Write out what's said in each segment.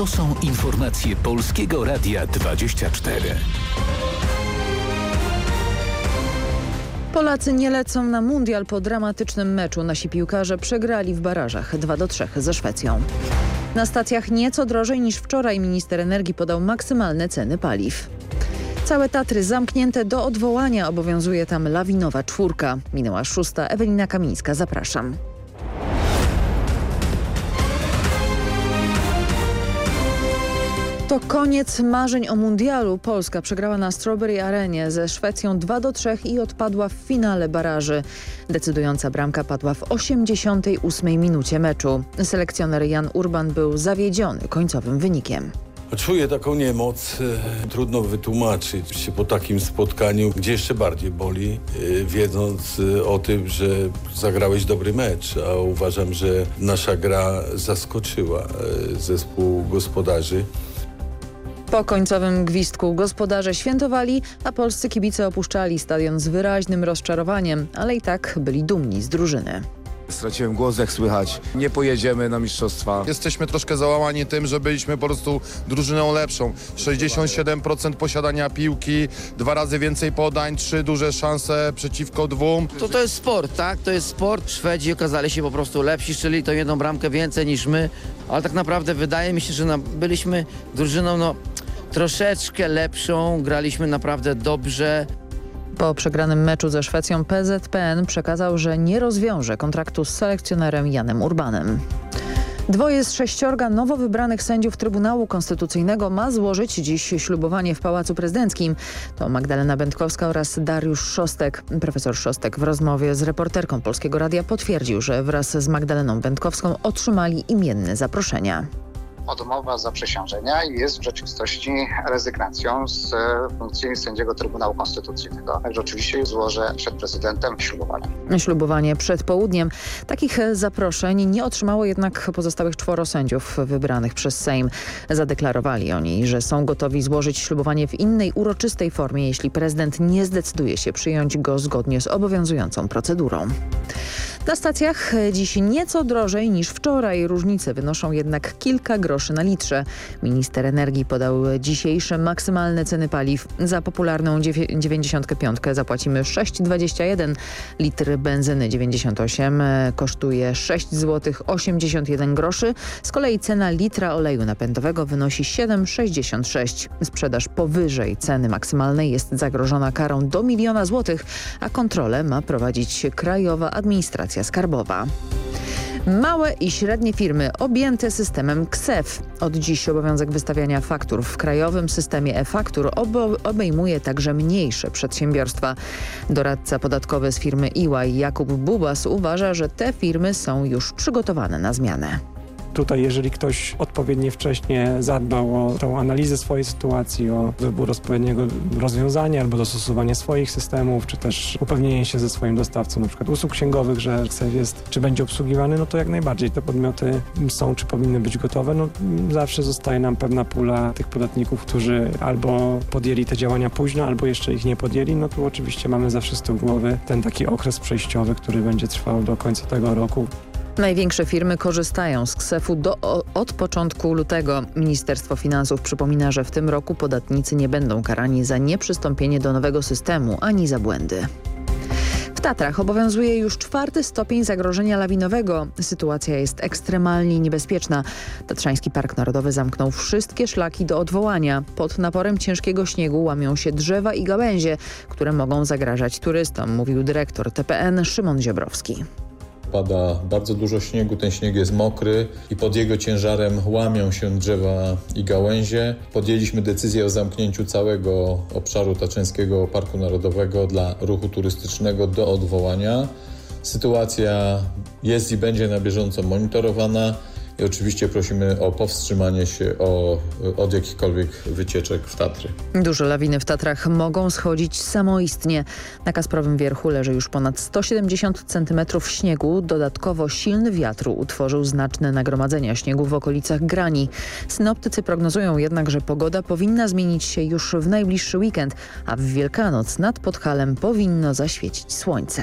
To są informacje Polskiego Radia 24. Polacy nie lecą na mundial po dramatycznym meczu. Nasi piłkarze przegrali w barażach 2 do 3 ze Szwecją. Na stacjach nieco drożej niż wczoraj minister energii podał maksymalne ceny paliw. Całe Tatry zamknięte do odwołania. Obowiązuje tam lawinowa czwórka. Minęła szósta. Ewelina Kamińska, zapraszam. To koniec marzeń o mundialu. Polska przegrała na Strawberry Arenie ze Szwecją 2 do 3 i odpadła w finale baraży. Decydująca bramka padła w 88 minucie meczu. Selekcjoner Jan Urban był zawiedziony końcowym wynikiem. Czuję taką niemoc, e, trudno wytłumaczyć się po takim spotkaniu, gdzie jeszcze bardziej boli, e, wiedząc e, o tym, że zagrałeś dobry mecz, a uważam, że nasza gra zaskoczyła zespół gospodarzy. Po końcowym gwizdku gospodarze świętowali, a polscy kibice opuszczali stadion z wyraźnym rozczarowaniem, ale i tak byli dumni z drużyny. Straciłem głos, jak słychać. Nie pojedziemy na mistrzostwa. Jesteśmy troszkę załamani tym, że byliśmy po prostu drużyną lepszą. 67% posiadania piłki, dwa razy więcej podań, trzy duże szanse przeciwko dwóm. To, to jest sport, tak? To jest sport. Szwedzi okazali się po prostu lepsi, strzeli to jedną bramkę więcej niż my, ale tak naprawdę wydaje mi się, że byliśmy drużyną no, troszeczkę lepszą, graliśmy naprawdę dobrze. Po przegranym meczu ze Szwecją PZPN przekazał, że nie rozwiąże kontraktu z selekcjonerem Janem Urbanem. Dwoje z sześciorga nowo wybranych sędziów Trybunału Konstytucyjnego ma złożyć dziś ślubowanie w Pałacu Prezydenckim. To Magdalena Będkowska oraz Dariusz Szostek. Profesor Szostek w rozmowie z reporterką Polskiego Radia potwierdził, że wraz z Magdaleną Będkowską otrzymali imienne zaproszenia odmowa zaprzysiężenia jest w rzeczywistości rezygnacją z e, funkcji sędziego Trybunału Konstytucyjnego. Także oczywiście złożę przed prezydentem ślubowanie. Ślubowanie przed południem. Takich zaproszeń nie otrzymało jednak pozostałych czworo sędziów wybranych przez Sejm. Zadeklarowali oni, że są gotowi złożyć ślubowanie w innej uroczystej formie, jeśli prezydent nie zdecyduje się przyjąć go zgodnie z obowiązującą procedurą. Na stacjach dziś nieco drożej niż wczoraj. Różnice wynoszą jednak kilka groszy na litrze. Minister energii podał dzisiejsze maksymalne ceny paliw. Za popularną 95 zapłacimy 6,21. Litr benzyny 98 kosztuje 6 zł 81 groszy. Z kolei cena litra oleju napędowego wynosi 7,66. Sprzedaż powyżej ceny maksymalnej jest zagrożona karą do miliona złotych, a kontrolę ma prowadzić Krajowa Administracja Skarbowa. Małe i średnie firmy objęte systemem KSEF. Od dziś obowiązek wystawiania faktur w krajowym systemie e-faktur obejmuje także mniejsze przedsiębiorstwa. Doradca podatkowy z firmy EY Jakub Bubas uważa, że te firmy są już przygotowane na zmianę. Tutaj, jeżeli ktoś odpowiednio wcześnie zadbał o tą analizę swojej sytuacji, o wybór odpowiedniego rozwiązania albo dostosowanie swoich systemów, czy też upewnienie się ze swoim dostawcą, na przykład usług księgowych, że CEF jest, czy będzie obsługiwany, no to jak najbardziej te podmioty są, czy powinny być gotowe. No, zawsze zostaje nam pewna pula tych podatników, którzy albo podjęli te działania późno, albo jeszcze ich nie podjęli. No tu oczywiście mamy zawsze z tyłu głowy ten taki okres przejściowy, który będzie trwał do końca tego roku. Największe firmy korzystają z KSEF-u od początku lutego. Ministerstwo Finansów przypomina, że w tym roku podatnicy nie będą karani za nieprzystąpienie do nowego systemu ani za błędy. W Tatrach obowiązuje już czwarty stopień zagrożenia lawinowego. Sytuacja jest ekstremalnie niebezpieczna. Tatrzański Park Narodowy zamknął wszystkie szlaki do odwołania. Pod naporem ciężkiego śniegu łamią się drzewa i gałęzie, które mogą zagrażać turystom, mówił dyrektor TPN Szymon Ziobrowski pada bardzo dużo śniegu, ten śnieg jest mokry i pod jego ciężarem łamią się drzewa i gałęzie. Podjęliśmy decyzję o zamknięciu całego obszaru Tatrzańskiego Parku Narodowego dla ruchu turystycznego do odwołania. Sytuacja jest i będzie na bieżąco monitorowana. I oczywiście prosimy o powstrzymanie się o, od jakichkolwiek wycieczek w Tatry. Duże lawiny w Tatrach mogą schodzić samoistnie. Na Kasprowym Wierchu leży już ponad 170 cm śniegu. Dodatkowo silny wiatr utworzył znaczne nagromadzenia śniegu w okolicach Grani. Synoptycy prognozują jednak, że pogoda powinna zmienić się już w najbliższy weekend, a w Wielkanoc nad Podhalem powinno zaświecić słońce.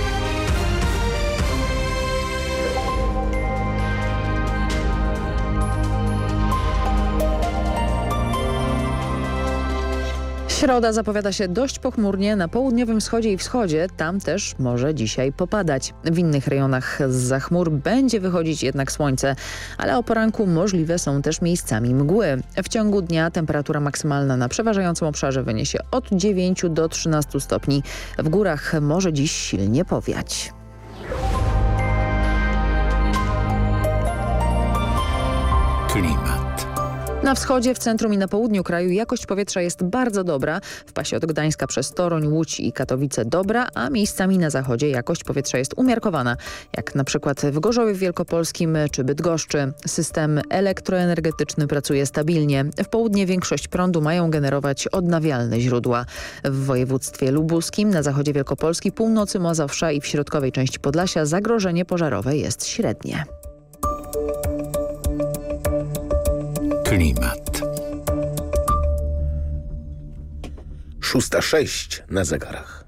Środa zapowiada się dość pochmurnie na południowym wschodzie i wschodzie. Tam też może dzisiaj popadać. W innych rejonach z chmur będzie wychodzić jednak słońce, ale o poranku możliwe są też miejscami mgły. W ciągu dnia temperatura maksymalna na przeważającym obszarze wyniesie od 9 do 13 stopni. W górach może dziś silnie powiać. Klimat. Na wschodzie, w centrum i na południu kraju jakość powietrza jest bardzo dobra. W pasie od Gdańska przez Toruń, Łódź i Katowice dobra, a miejscami na zachodzie jakość powietrza jest umiarkowana, jak na przykład w Gorzowie Wielkopolskim czy Bydgoszczy. System elektroenergetyczny pracuje stabilnie. W południe większość prądu mają generować odnawialne źródła. W województwie lubuskim, na zachodzie Wielkopolski, północy Mazowsza i w środkowej części Podlasia zagrożenie pożarowe jest średnie. Klimat. 6.06 na zegarach.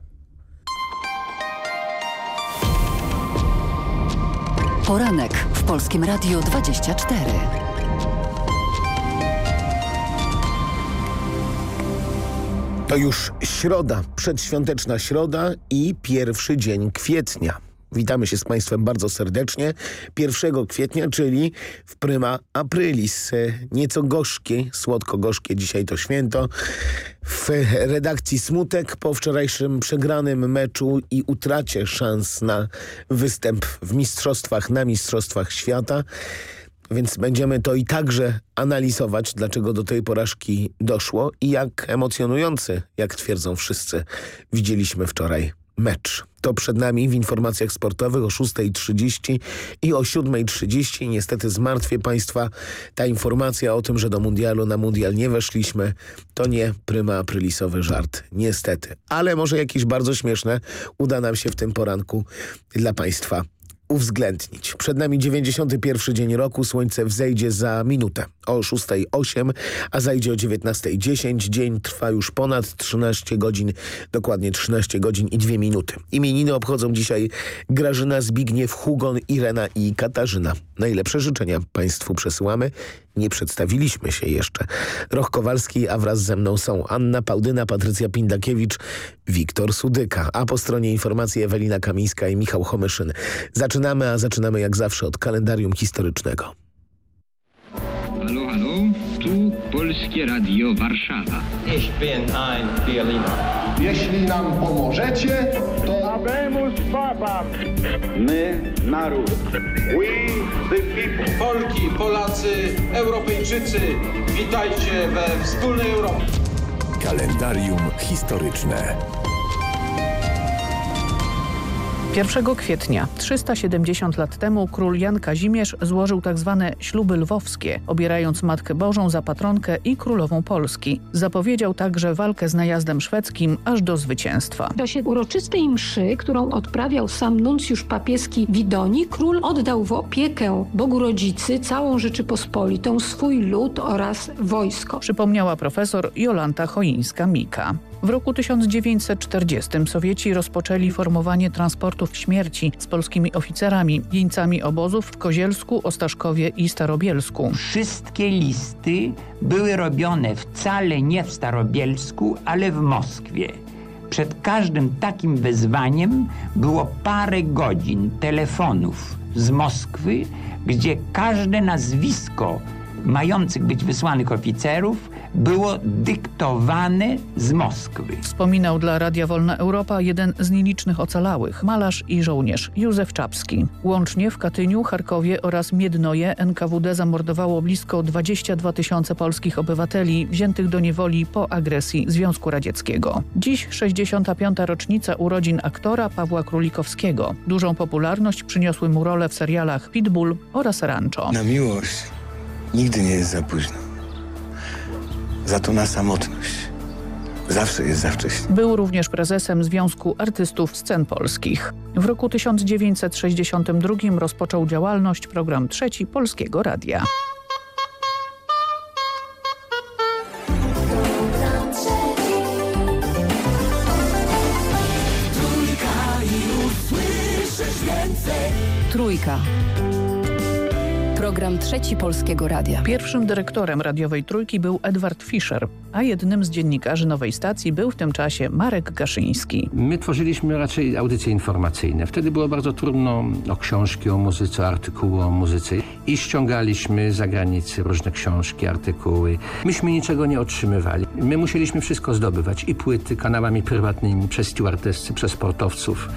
Poranek w Polskim Radiu 24. To już środa, przedświąteczna środa i pierwszy dzień kwietnia. Witamy się z Państwem bardzo serdecznie. 1 kwietnia, czyli w prima aprilis. Nieco gorzkie, słodko-gorzkie dzisiaj to święto. W redakcji Smutek po wczorajszym przegranym meczu i utracie szans na występ w mistrzostwach, na mistrzostwach świata. Więc będziemy to i także analizować, dlaczego do tej porażki doszło i jak emocjonujący, jak twierdzą wszyscy, widzieliśmy wczoraj mecz. To przed nami w informacjach sportowych o 6.30 i o 7.30. Niestety zmartwię Państwa ta informacja o tym, że do mundialu na mundial nie weszliśmy. To nie pryma aprilisowy żart. Niestety. Ale może jakieś bardzo śmieszne uda nam się w tym poranku dla Państwa uwzględnić. Przed nami 91 dzień roku, słońce wzejdzie za minutę o 6.08, a zajdzie o 19.10. Dzień trwa już ponad 13 godzin, dokładnie 13 godzin i 2 minuty. Imieniny obchodzą dzisiaj Grażyna, Zbigniew, Hugon, Irena i Katarzyna. Najlepsze życzenia Państwu przesyłamy. Nie przedstawiliśmy się jeszcze. Roch Kowalski, a wraz ze mną są Anna Pałdyna, Patrycja Pindakiewicz, Wiktor Sudyka, a po stronie informacji Ewelina Kamińska i Michał Homyszyn. Zaczynamy, a zaczynamy jak zawsze od kalendarium historycznego. Halo, halo, tu Polskie Radio Warszawa. Ich bin ein Berliner. Jeśli nam pomożecie, to... Habemus Babam. My, naród. We, the people. Polki, Polacy, Europejczycy, witajcie we wspólnej Europie. Kalendarium historyczne. 1 kwietnia 370 lat temu król Jan Kazimierz złożył tzw. Tak śluby lwowskie, obierając Matkę Bożą za patronkę i królową Polski. Zapowiedział także walkę z najazdem szwedzkim aż do zwycięstwa. W czasie uroczystej mszy, którą odprawiał sam nuncjusz papieski Widoni, król oddał w opiekę Bogu Rodzicy całą Rzeczypospolitą, swój lud oraz wojsko. Przypomniała profesor Jolanta Choińska-Mika. W roku 1940 Sowieci rozpoczęli formowanie transportów śmierci z polskimi oficerami, jeńcami obozów w Kozielsku, Ostaszkowie i Starobielsku. Wszystkie listy były robione wcale nie w Starobielsku, ale w Moskwie. Przed każdym takim wezwaniem było parę godzin telefonów z Moskwy, gdzie każde nazwisko mających być wysłanych oficerów było dyktowane z Moskwy. Wspominał dla Radia Wolna Europa jeden z nielicznych ocalałych, malarz i żołnierz Józef Czapski. Łącznie w Katyniu, Charkowie oraz Miednoje NKWD zamordowało blisko 22 tysiące polskich obywateli wziętych do niewoli po agresji Związku Radzieckiego. Dziś 65. rocznica urodzin aktora Pawła Królikowskiego. Dużą popularność przyniosły mu role w serialach Pitbull oraz Rancho. Na miłość nigdy nie jest za późno. Za to na samotność. Zawsze jest za wcześnie. Był również prezesem Związku Artystów Scen Polskich. W roku 1962 rozpoczął działalność program trzeci Polskiego Radia. Trójka. Program Trzeci Polskiego Radia. Pierwszym dyrektorem radiowej trójki był Edward Fischer, a jednym z dziennikarzy nowej stacji był w tym czasie Marek Gaszyński. My tworzyliśmy raczej audycje informacyjne. Wtedy było bardzo trudno o książki o muzyce, o artykuły o muzyce i ściągaliśmy za granicę różne książki, artykuły. Myśmy niczego nie otrzymywali. My musieliśmy wszystko zdobywać i płyty kanałami prywatnymi przez stewardessy, przez sportowców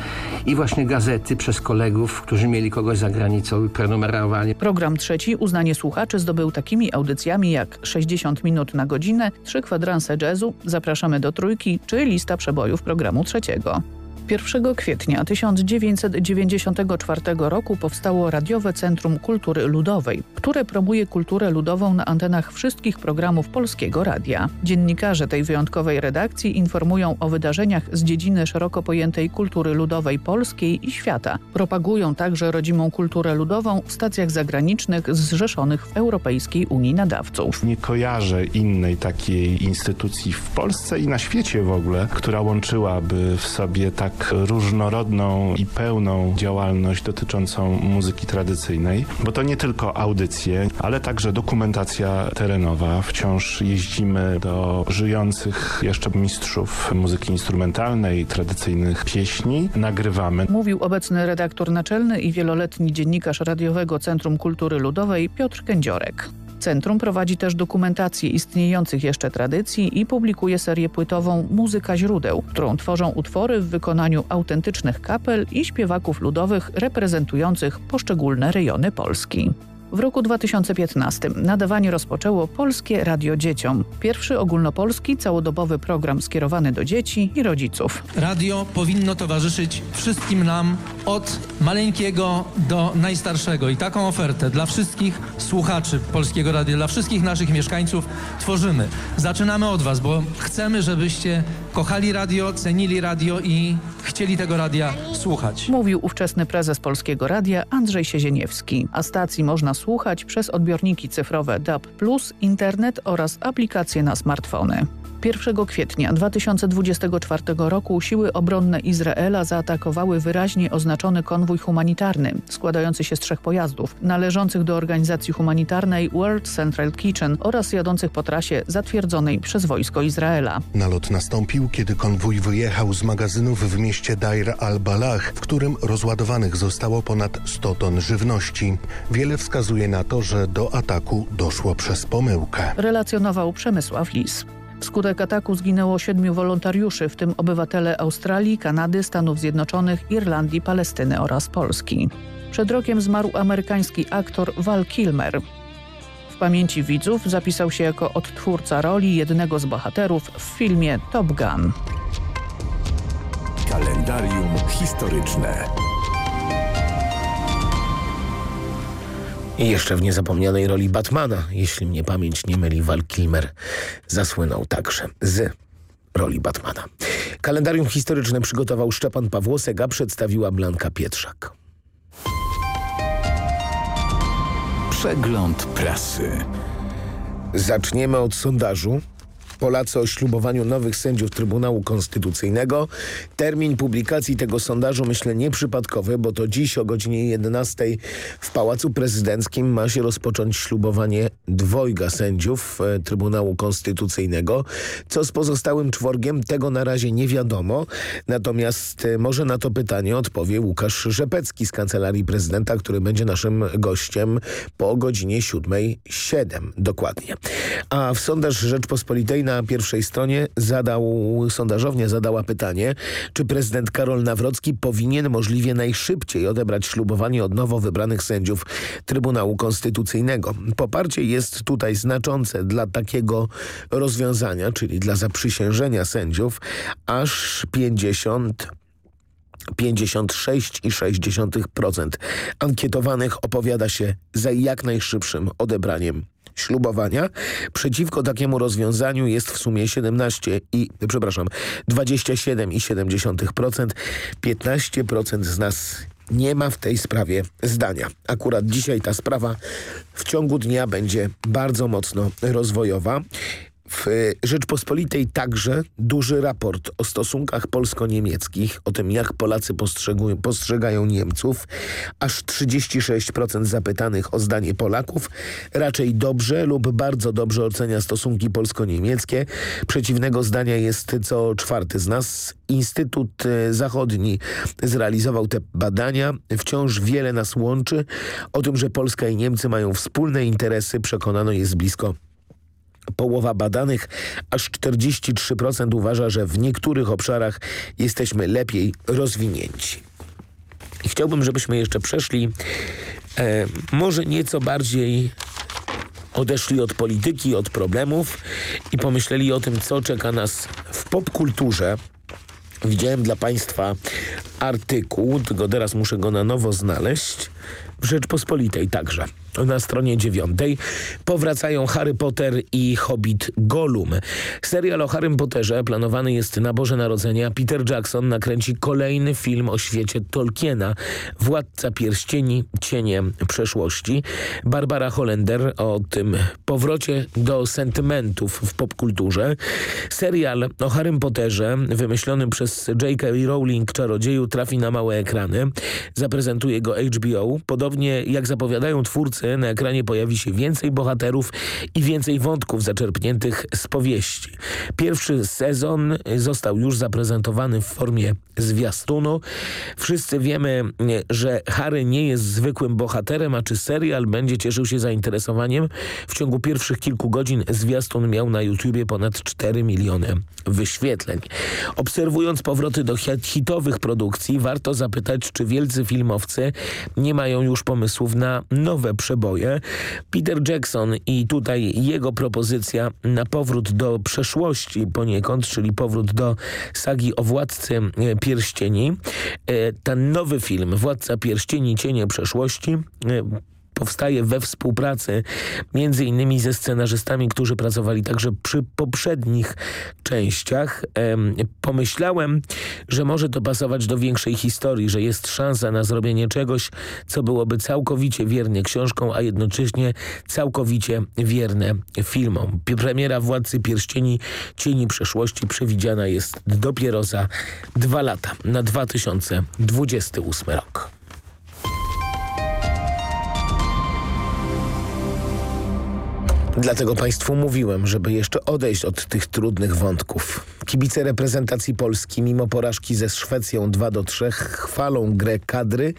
i właśnie gazety przez kolegów, którzy mieli kogoś za granicą i prenumerowali. Program trzeci uznanie słuchaczy zdobył takimi audycjami jak 60 minut na godzinę, trzy kwadranse jazzu, zapraszamy do trójki czy lista przebojów programu trzeciego. 1 kwietnia 1994 roku powstało Radiowe Centrum Kultury Ludowej, które promuje kulturę ludową na antenach wszystkich programów Polskiego Radia. Dziennikarze tej wyjątkowej redakcji informują o wydarzeniach z dziedziny szeroko pojętej kultury ludowej polskiej i świata. Propagują także rodzimą kulturę ludową w stacjach zagranicznych zrzeszonych w Europejskiej Unii Nadawców. Nie kojarzę innej takiej instytucji w Polsce i na świecie w ogóle, która łączyłaby w sobie tak różnorodną i pełną działalność dotyczącą muzyki tradycyjnej, bo to nie tylko audycje, ale także dokumentacja terenowa. Wciąż jeździmy do żyjących jeszcze mistrzów muzyki instrumentalnej, tradycyjnych pieśni, nagrywamy. Mówił obecny redaktor naczelny i wieloletni dziennikarz Radiowego Centrum Kultury Ludowej Piotr Kędziorek. Centrum prowadzi też dokumentację istniejących jeszcze tradycji i publikuje serię płytową Muzyka źródeł, którą tworzą utwory w wykonaniu autentycznych kapel i śpiewaków ludowych reprezentujących poszczególne rejony Polski. W roku 2015 nadawanie rozpoczęło Polskie Radio Dzieciom. Pierwszy ogólnopolski całodobowy program skierowany do dzieci i rodziców. Radio powinno towarzyszyć wszystkim nam od maleńkiego do najstarszego i taką ofertę dla wszystkich słuchaczy Polskiego Radia, dla wszystkich naszych mieszkańców tworzymy. Zaczynamy od Was, bo chcemy, żebyście kochali radio, cenili radio i chcieli tego radia słuchać. Mówił ówczesny prezes Polskiego Radia Andrzej Siezieniewski. A stacji można słuchać przez odbiorniki cyfrowe DAB+, internet oraz aplikacje na smartfony. 1 kwietnia 2024 roku siły obronne Izraela zaatakowały wyraźnie oznaczony konwój humanitarny składający się z trzech pojazdów należących do organizacji humanitarnej World Central Kitchen oraz jadących po trasie zatwierdzonej przez wojsko Izraela. Nalot nastąpił, kiedy konwój wyjechał z magazynów w mieście Dair al-Balach, w którym rozładowanych zostało ponad 100 ton żywności. Wiele wskazuje na to, że do ataku doszło przez pomyłkę. Relacjonował Przemysław Lis. Wskutek ataku zginęło siedmiu wolontariuszy, w tym obywatele Australii, Kanady, Stanów Zjednoczonych, Irlandii, Palestyny oraz Polski. Przed rokiem zmarł amerykański aktor Val Kilmer. W pamięci widzów zapisał się jako odtwórca roli jednego z bohaterów w filmie Top Gun. Kalendarium historyczne. I jeszcze w niezapomnianej roli Batmana, jeśli mnie pamięć nie myli, Val Kilmer zasłynął także z roli Batmana. Kalendarium historyczne przygotował Szczepan Pawłosek, a przedstawiła Blanka Pietrzak. Przegląd prasy. Zaczniemy od sondażu. Polacy o ślubowaniu nowych sędziów Trybunału Konstytucyjnego. Termin publikacji tego sondażu myślę nieprzypadkowy, bo to dziś o godzinie 11 w Pałacu Prezydenckim ma się rozpocząć ślubowanie dwojga sędziów e, Trybunału Konstytucyjnego. Co z pozostałym czworgiem tego na razie nie wiadomo. Natomiast e, może na to pytanie odpowie Łukasz Rzepecki z Kancelarii Prezydenta, który będzie naszym gościem po godzinie 7.07 dokładnie. A w sondaż Rzeczpospolitej na pierwszej stronie zadał, sondażownia zadała pytanie, czy prezydent Karol Nawrocki powinien możliwie najszybciej odebrać ślubowanie od nowo wybranych sędziów Trybunału Konstytucyjnego. Poparcie jest tutaj znaczące dla takiego rozwiązania, czyli dla zaprzysiężenia sędziów, aż 50 56,6% ankietowanych opowiada się za jak najszybszym odebraniem ślubowania. Przeciwko takiemu rozwiązaniu jest w sumie 17 i, przepraszam, 27,7%. 15% z nas nie ma w tej sprawie zdania. Akurat dzisiaj ta sprawa w ciągu dnia będzie bardzo mocno rozwojowa. W Rzeczpospolitej także duży raport o stosunkach polsko-niemieckich, o tym jak Polacy postrzegają Niemców. Aż 36% zapytanych o zdanie Polaków raczej dobrze lub bardzo dobrze ocenia stosunki polsko-niemieckie. Przeciwnego zdania jest co czwarty z nas. Instytut e, Zachodni zrealizował te badania. Wciąż wiele nas łączy. O tym, że Polska i Niemcy mają wspólne interesy przekonano jest blisko Połowa badanych, aż 43% uważa, że w niektórych obszarach jesteśmy lepiej rozwinięci. I chciałbym, żebyśmy jeszcze przeszli e, może nieco bardziej odeszli od polityki, od problemów i pomyśleli o tym, co czeka nas w popkulturze. Widziałem dla Państwa artykuł, tylko teraz muszę go na nowo znaleźć, w Rzeczpospolitej także na stronie dziewiątej powracają Harry Potter i Hobbit Gollum. Serial o Harrym Potterze planowany jest na Boże Narodzenia. Peter Jackson nakręci kolejny film o świecie Tolkiena. Władca Pierścieni, Cienie Przeszłości. Barbara Hollender o tym powrocie do sentymentów w popkulturze. Serial o Harrym Potterze wymyślony przez J.K. Rowling Czarodzieju trafi na małe ekrany. Zaprezentuje go HBO. Podobnie jak zapowiadają twórcy na ekranie pojawi się więcej bohaterów i więcej wątków zaczerpniętych z powieści. Pierwszy sezon został już zaprezentowany w formie zwiastunu. Wszyscy wiemy, że Harry nie jest zwykłym bohaterem, a czy serial będzie cieszył się zainteresowaniem? W ciągu pierwszych kilku godzin zwiastun miał na YouTubie ponad 4 miliony wyświetleń. Obserwując powroty do hitowych produkcji, warto zapytać, czy wielcy filmowcy nie mają już pomysłów na nowe przeboje. Peter Jackson i tutaj jego propozycja na powrót do przeszłości poniekąd, czyli powrót do sagi o Władcy Pierścieni. E, ten nowy film, Władca Pierścieni, Cienie Przeszłości e, powstaje we współpracy między innymi ze scenarzystami, którzy pracowali także przy poprzednich częściach. Pomyślałem, że może to pasować do większej historii, że jest szansa na zrobienie czegoś, co byłoby całkowicie wierne książką, a jednocześnie całkowicie wierne filmom. Premiera Władcy Pierścieni Cieni Przeszłości przewidziana jest dopiero za dwa lata, na 2028 rok. Dlatego Państwu mówiłem, żeby jeszcze odejść od tych trudnych wątków. Kibice reprezentacji Polski mimo porażki ze Szwecją 2 do 3 chwalą grę kadry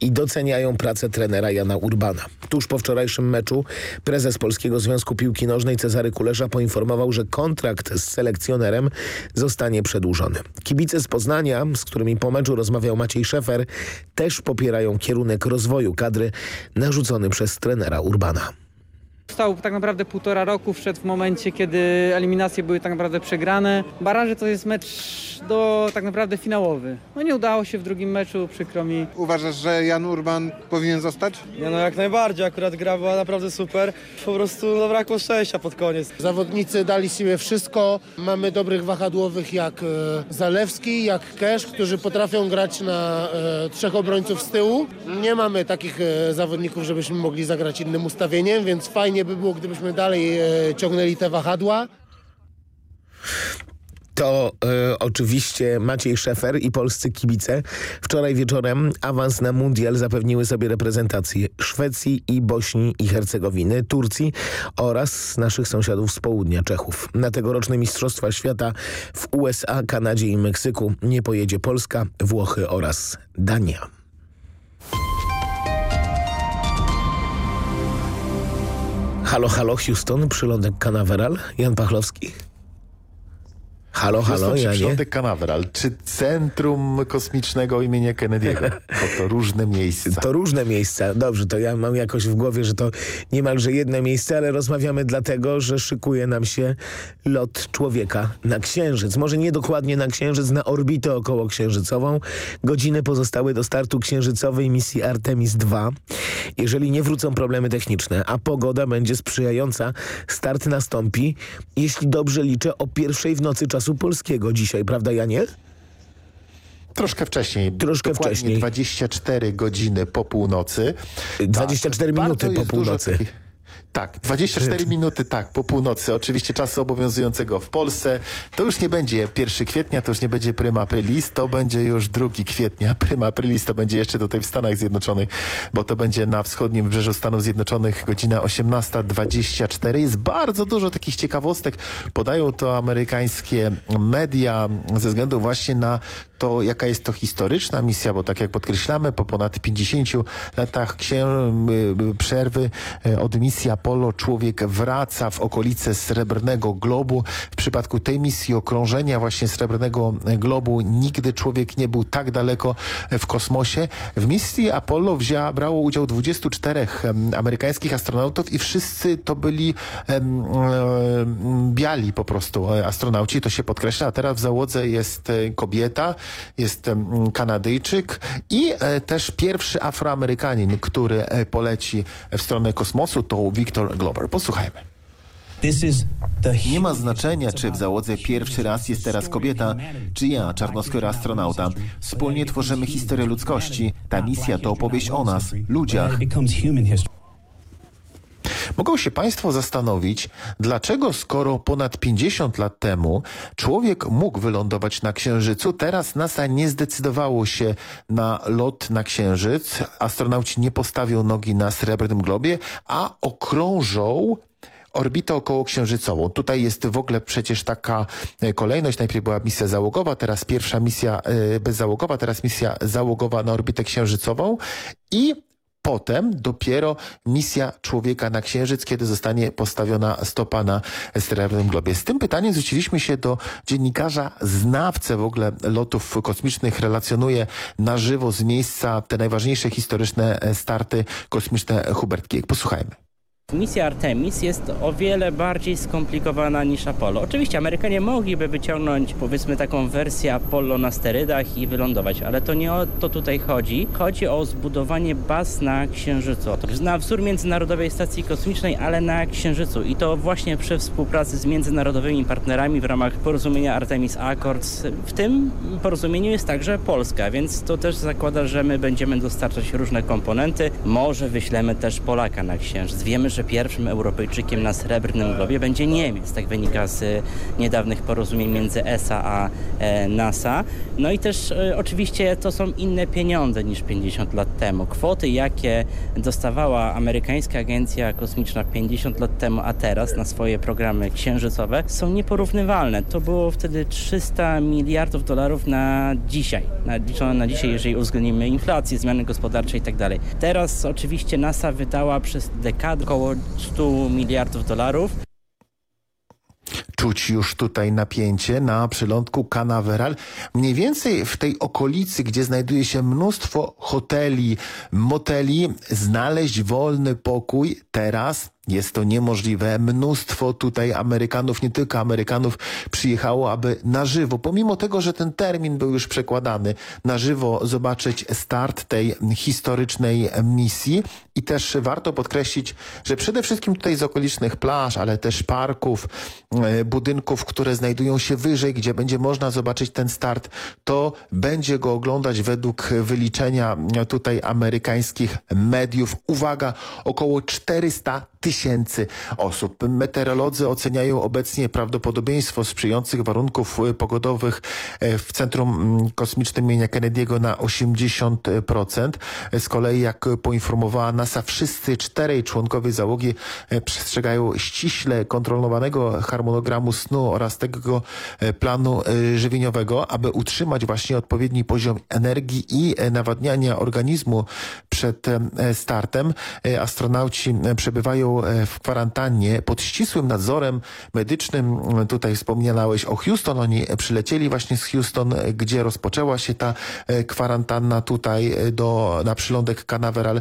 i doceniają pracę trenera Jana Urbana. Tuż po wczorajszym meczu prezes Polskiego Związku Piłki Nożnej Cezary Kulesza poinformował, że kontrakt z selekcjonerem zostanie przedłużony. Kibice z Poznania, z którymi po meczu rozmawiał Maciej Szefer, też popierają kierunek rozwoju kadry narzucony przez trenera Urbana. Stał tak naprawdę półtora roku, wszedł w momencie, kiedy eliminacje były tak naprawdę przegrane. Baraże to jest mecz do tak naprawdę finałowy. No nie udało się w drugim meczu, przykro mi. Uważasz, że Jan Urban powinien zostać? Nie no jak najbardziej, akurat gra była naprawdę super. Po prostu no, brakło szczęścia pod koniec. Zawodnicy dali siebie wszystko. Mamy dobrych wahadłowych jak e, Zalewski, jak Kesz, którzy potrafią grać na e, trzech obrońców z tyłu. Nie mamy takich e, zawodników, żebyśmy mogli zagrać innym ustawieniem, więc fajnie by było, gdybyśmy dalej e, ciągnęli te wahadła to y, oczywiście Maciej Szefer i polscy kibice wczoraj wieczorem awans na mundial zapewniły sobie reprezentacje Szwecji i Bośni i Hercegowiny, Turcji oraz naszych sąsiadów z południa Czechów. Na tegoroczne Mistrzostwa Świata w USA, Kanadzie i Meksyku nie pojedzie Polska, Włochy oraz Dania. Halo, halo, Houston, przylądek Canaveral, Jan Pachlowski. Halo, halo, ja nie. Czy Centrum Kosmicznego imienia Kennedy'ego? Bo to różne miejsca. To różne miejsca. Dobrze, to ja mam jakoś w głowie, że to niemalże jedno miejsce, ale rozmawiamy dlatego, że szykuje nam się lot człowieka na Księżyc. Może nie dokładnie na Księżyc, na orbitę okołoksiężycową. Godziny pozostały do startu księżycowej misji Artemis II. Jeżeli nie wrócą problemy techniczne, a pogoda będzie sprzyjająca, start nastąpi, jeśli dobrze liczę, o pierwszej w nocy czasu polskiego dzisiaj, prawda Janie? Troszkę wcześniej. Troszkę Dokładnie wcześniej. 24 godziny po północy. 24 tak, minuty po północy. Tak, 24 minuty, tak, po północy. Oczywiście czasu obowiązującego w Polsce. To już nie będzie 1 kwietnia, to już nie będzie prima aprilis, to będzie już 2 kwietnia. Prima aprilis to będzie jeszcze tutaj w Stanach Zjednoczonych, bo to będzie na wschodnim wybrzeżu Stanów Zjednoczonych godzina 18.24. Jest bardzo dużo takich ciekawostek. Podają to amerykańskie media ze względu właśnie na to, jaka jest to historyczna misja, bo tak jak podkreślamy, po ponad 50 latach księ przerwy od misji Apollo człowiek wraca w okolice Srebrnego Globu. W przypadku tej misji okrążenia właśnie Srebrnego Globu nigdy człowiek nie był tak daleko w kosmosie. W misji Apollo wzięła, brało udział 24 amerykańskich astronautów i wszyscy to byli biali po prostu astronauci, to się podkreśla. A teraz w załodze jest kobieta, jest Kanadyjczyk i e, też pierwszy Afroamerykanin, który e, poleci w stronę kosmosu, to Victor Glover. Posłuchajmy. Nie ma znaczenia, czy w załodze pierwszy raz jest teraz kobieta, czy ja, czarnoskóra astronauta. Wspólnie tworzymy historię ludzkości. Ta misja to opowieść o nas, ludziach. Mogą się Państwo zastanowić, dlaczego skoro ponad 50 lat temu człowiek mógł wylądować na Księżycu, teraz NASA nie zdecydowało się na lot na Księżyc, astronauci nie postawią nogi na Srebrnym Globie, a okrążą orbitę okołoksiężycową. Tutaj jest w ogóle przecież taka kolejność. Najpierw była misja załogowa, teraz pierwsza misja bezzałogowa, teraz misja załogowa na orbitę księżycową i Potem dopiero misja człowieka na Księżyc, kiedy zostanie postawiona stopa na Srebrnym Globie. Z tym pytaniem zwróciliśmy się do dziennikarza, znawcę w ogóle lotów kosmicznych, relacjonuje na żywo z miejsca te najważniejsze historyczne starty kosmiczne Hubert Kiek. Posłuchajmy. Misja Artemis jest o wiele bardziej skomplikowana niż Apollo. Oczywiście Amerykanie mogliby wyciągnąć powiedzmy taką wersję Apollo na sterydach i wylądować, ale to nie o to tutaj chodzi. Chodzi o zbudowanie baz na Księżycu. Na wzór Międzynarodowej Stacji Kosmicznej, ale na Księżycu i to właśnie przy współpracy z międzynarodowymi partnerami w ramach porozumienia Artemis Accords. W tym porozumieniu jest także Polska, więc to też zakłada, że my będziemy dostarczać różne komponenty. Może wyślemy też Polaka na Księżyc. Wiemy, że że pierwszym Europejczykiem na Srebrnym Globie będzie Niemiec. Tak wynika z niedawnych porozumień między ESA a NASA. No i też oczywiście to są inne pieniądze niż 50 lat temu. Kwoty, jakie dostawała amerykańska agencja kosmiczna 50 lat temu, a teraz na swoje programy księżycowe są nieporównywalne. To było wtedy 300 miliardów dolarów na dzisiaj. Na, na dzisiaj, jeżeli uwzględnimy inflację, zmiany gospodarcze i tak. Teraz oczywiście NASA wydała przez dekadę około 100 miliardów dolarów. Czuć już tutaj napięcie na przylądku Canaveral. Mniej więcej w tej okolicy, gdzie znajduje się mnóstwo hoteli, moteli, znaleźć wolny pokój teraz jest to niemożliwe. Mnóstwo tutaj Amerykanów, nie tylko Amerykanów, przyjechało, aby na żywo, pomimo tego, że ten termin był już przekładany, na żywo zobaczyć start tej historycznej misji. I też warto podkreślić, że przede wszystkim tutaj z okolicznych plaż, ale też parków, budynków, które znajdują się wyżej, gdzie będzie można zobaczyć ten start, to będzie go oglądać według wyliczenia tutaj amerykańskich mediów. Uwaga, około 400 tysięcy osób. Meteorolodzy oceniają obecnie prawdopodobieństwo sprzyjających warunków pogodowych w Centrum Kosmicznym imienia Kennedy'ego na 80%. Z kolei, jak poinformowała NASA, wszyscy czterej członkowie załogi przestrzegają ściśle kontrolowanego harmonogramu snu oraz tego planu żywieniowego, aby utrzymać właśnie odpowiedni poziom energii i nawadniania organizmu przed startem. Astronauci przebywają w kwarantannie pod ścisłym nadzorem medycznym. Tutaj wspomniałeś o Houston. Oni przylecieli właśnie z Houston, gdzie rozpoczęła się ta kwarantanna tutaj do, na przylądek Canaveral.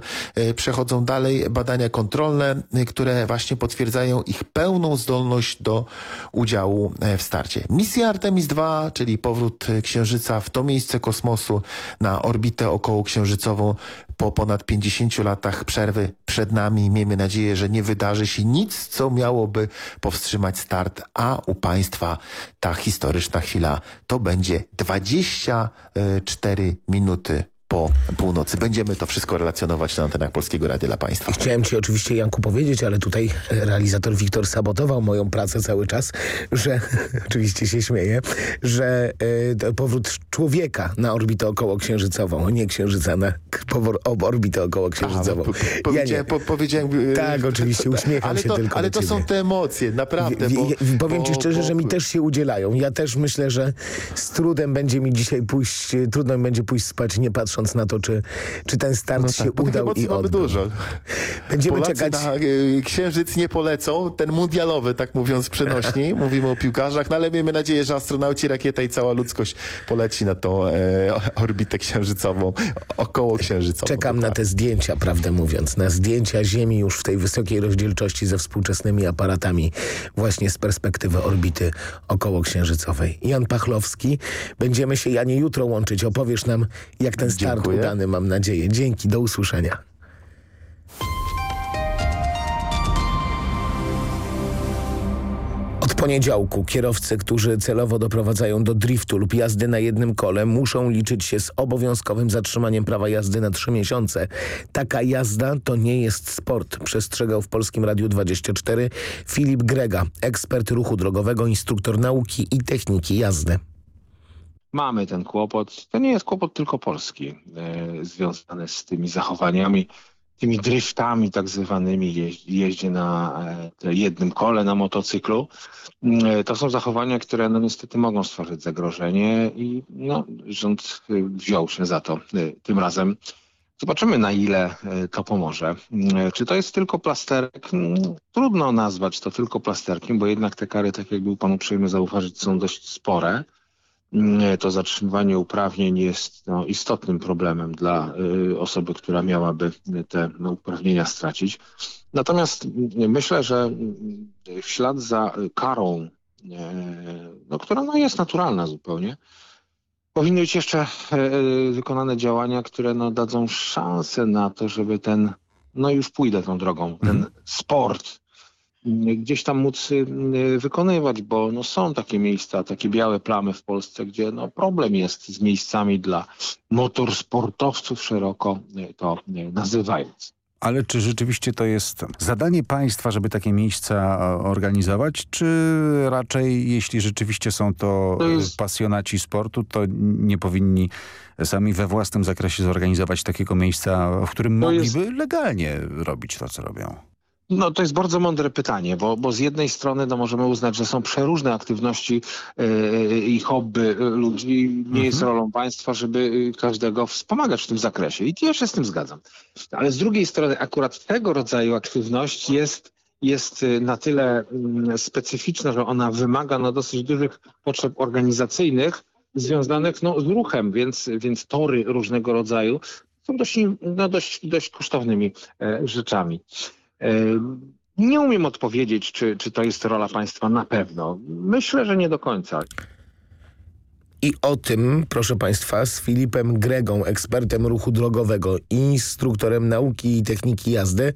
Przechodzą dalej badania kontrolne, które właśnie potwierdzają ich pełną zdolność do udziału w starcie. Misja Artemis II, czyli powrót Księżyca w to miejsce kosmosu na orbitę okołoksiężycową po ponad 50 latach przerwy przed nami. Miejmy nadzieję, że nie wydarzy się nic, co miałoby powstrzymać start, a u Państwa ta historyczna chwila to będzie 24 minuty po północy. Będziemy to wszystko relacjonować na antenach Polskiego Radia dla Państwa. Chciałem Ci oczywiście, Janku, powiedzieć, ale tutaj realizator Wiktor sabotował moją pracę cały czas, że, oczywiście się śmieję, że y, powrót człowieka na orbitę okołoksiężycową, nie księżyca na powór, orbitę okołoksiężycową. Aha, po, powiedziałem, ja po, powiedziałem, tak, oczywiście, uśmiecham się to, tylko Ale to są te emocje, naprawdę. W, bo, powiem Ci szczerze, że mi też się udzielają. Ja też myślę, że z trudem będzie mi dzisiaj pójść, trudno mi będzie pójść spać, nie patrząc na to, czy, czy ten start no tak, się udał i odbył. dużo. Będziemy Polacy czekać. na y, księżyc nie polecą, ten mundialowy, tak mówiąc przenośni. Mówimy o piłkarzach, no ale miejmy nadzieję, że astronauci, rakieta i cała ludzkość poleci na tą e, orbitę księżycową, około księżycową. Czekam dokładnie. na te zdjęcia, prawdę mówiąc, na zdjęcia Ziemi już w tej wysokiej rozdzielczości ze współczesnymi aparatami, właśnie z perspektywy orbity okołoksiężycowej. Jan Pachlowski, będziemy się, Janie, jutro łączyć. Opowiesz nam, jak ten start Dziękuję. udany, mam nadzieję. Dzięki, do usłyszenia. Od poniedziałku kierowcy, którzy celowo doprowadzają do driftu lub jazdy na jednym kole muszą liczyć się z obowiązkowym zatrzymaniem prawa jazdy na trzy miesiące. Taka jazda to nie jest sport, przestrzegał w Polskim Radiu 24 Filip Grega, ekspert ruchu drogowego, instruktor nauki i techniki jazdy mamy ten kłopot. To nie jest kłopot tylko polski, e, związany z tymi zachowaniami, tymi driftami tak zwanymi, jeździe na e, jednym kole na motocyklu. E, to są zachowania, które no niestety mogą stworzyć zagrożenie i no, rząd wziął się za to tym razem. Zobaczymy na ile to pomoże. E, czy to jest tylko plasterek? Mm, trudno nazwać to tylko plasterkiem, bo jednak te kary, tak jak był pan uprzejmy zauważyć, są dość spore to zatrzymywanie uprawnień jest no, istotnym problemem dla y, osoby, która miałaby te no, uprawnienia stracić. Natomiast myślę, że w ślad za karą, y, no, która no, jest naturalna zupełnie, powinny być jeszcze y, wykonane działania, które no, dadzą szansę na to, żeby ten, no już pójdę tą drogą, ten mhm. sport gdzieś tam móc y, wykonywać, bo no są takie miejsca, takie białe plamy w Polsce, gdzie no problem jest z miejscami dla motorsportowców szeroko y, to y, nazywając. Ale czy rzeczywiście to jest zadanie państwa, żeby takie miejsca organizować, czy raczej jeśli rzeczywiście są to, to jest... pasjonaci sportu, to nie powinni sami we własnym zakresie zorganizować takiego miejsca, w którym to mogliby jest... legalnie robić to, co robią? No to jest bardzo mądre pytanie, bo, bo z jednej strony no, możemy uznać, że są przeróżne aktywności yy, i hobby ludzi. Nie mhm. jest rolą państwa, żeby każdego wspomagać w tym zakresie. I ja się z tym zgadzam. Ale z drugiej strony akurat tego rodzaju aktywność jest jest na tyle mm, specyficzna, że ona wymaga no, dosyć dużych potrzeb organizacyjnych związanych no, z ruchem, więc, więc tory różnego rodzaju są dość, no, dość, dość kosztownymi e, rzeczami. Nie umiem odpowiedzieć, czy, czy to jest rola państwa na pewno. Myślę, że nie do końca. I o tym, proszę Państwa, z Filipem Gregą, ekspertem ruchu drogowego i instruktorem nauki i techniki jazdy,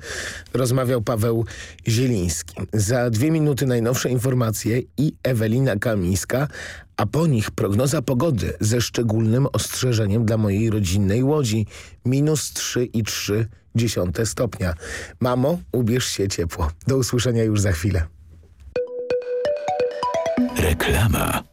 rozmawiał Paweł Zieliński. Za dwie minuty najnowsze informacje i Ewelina Kamińska, a po nich prognoza pogody ze szczególnym ostrzeżeniem dla mojej rodzinnej łodzi. Minus 3,3 stopnia. Mamo, ubierz się ciepło. Do usłyszenia już za chwilę. Reklama.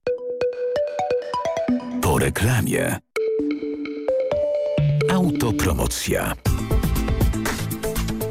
Po reklamie. Autopromocja.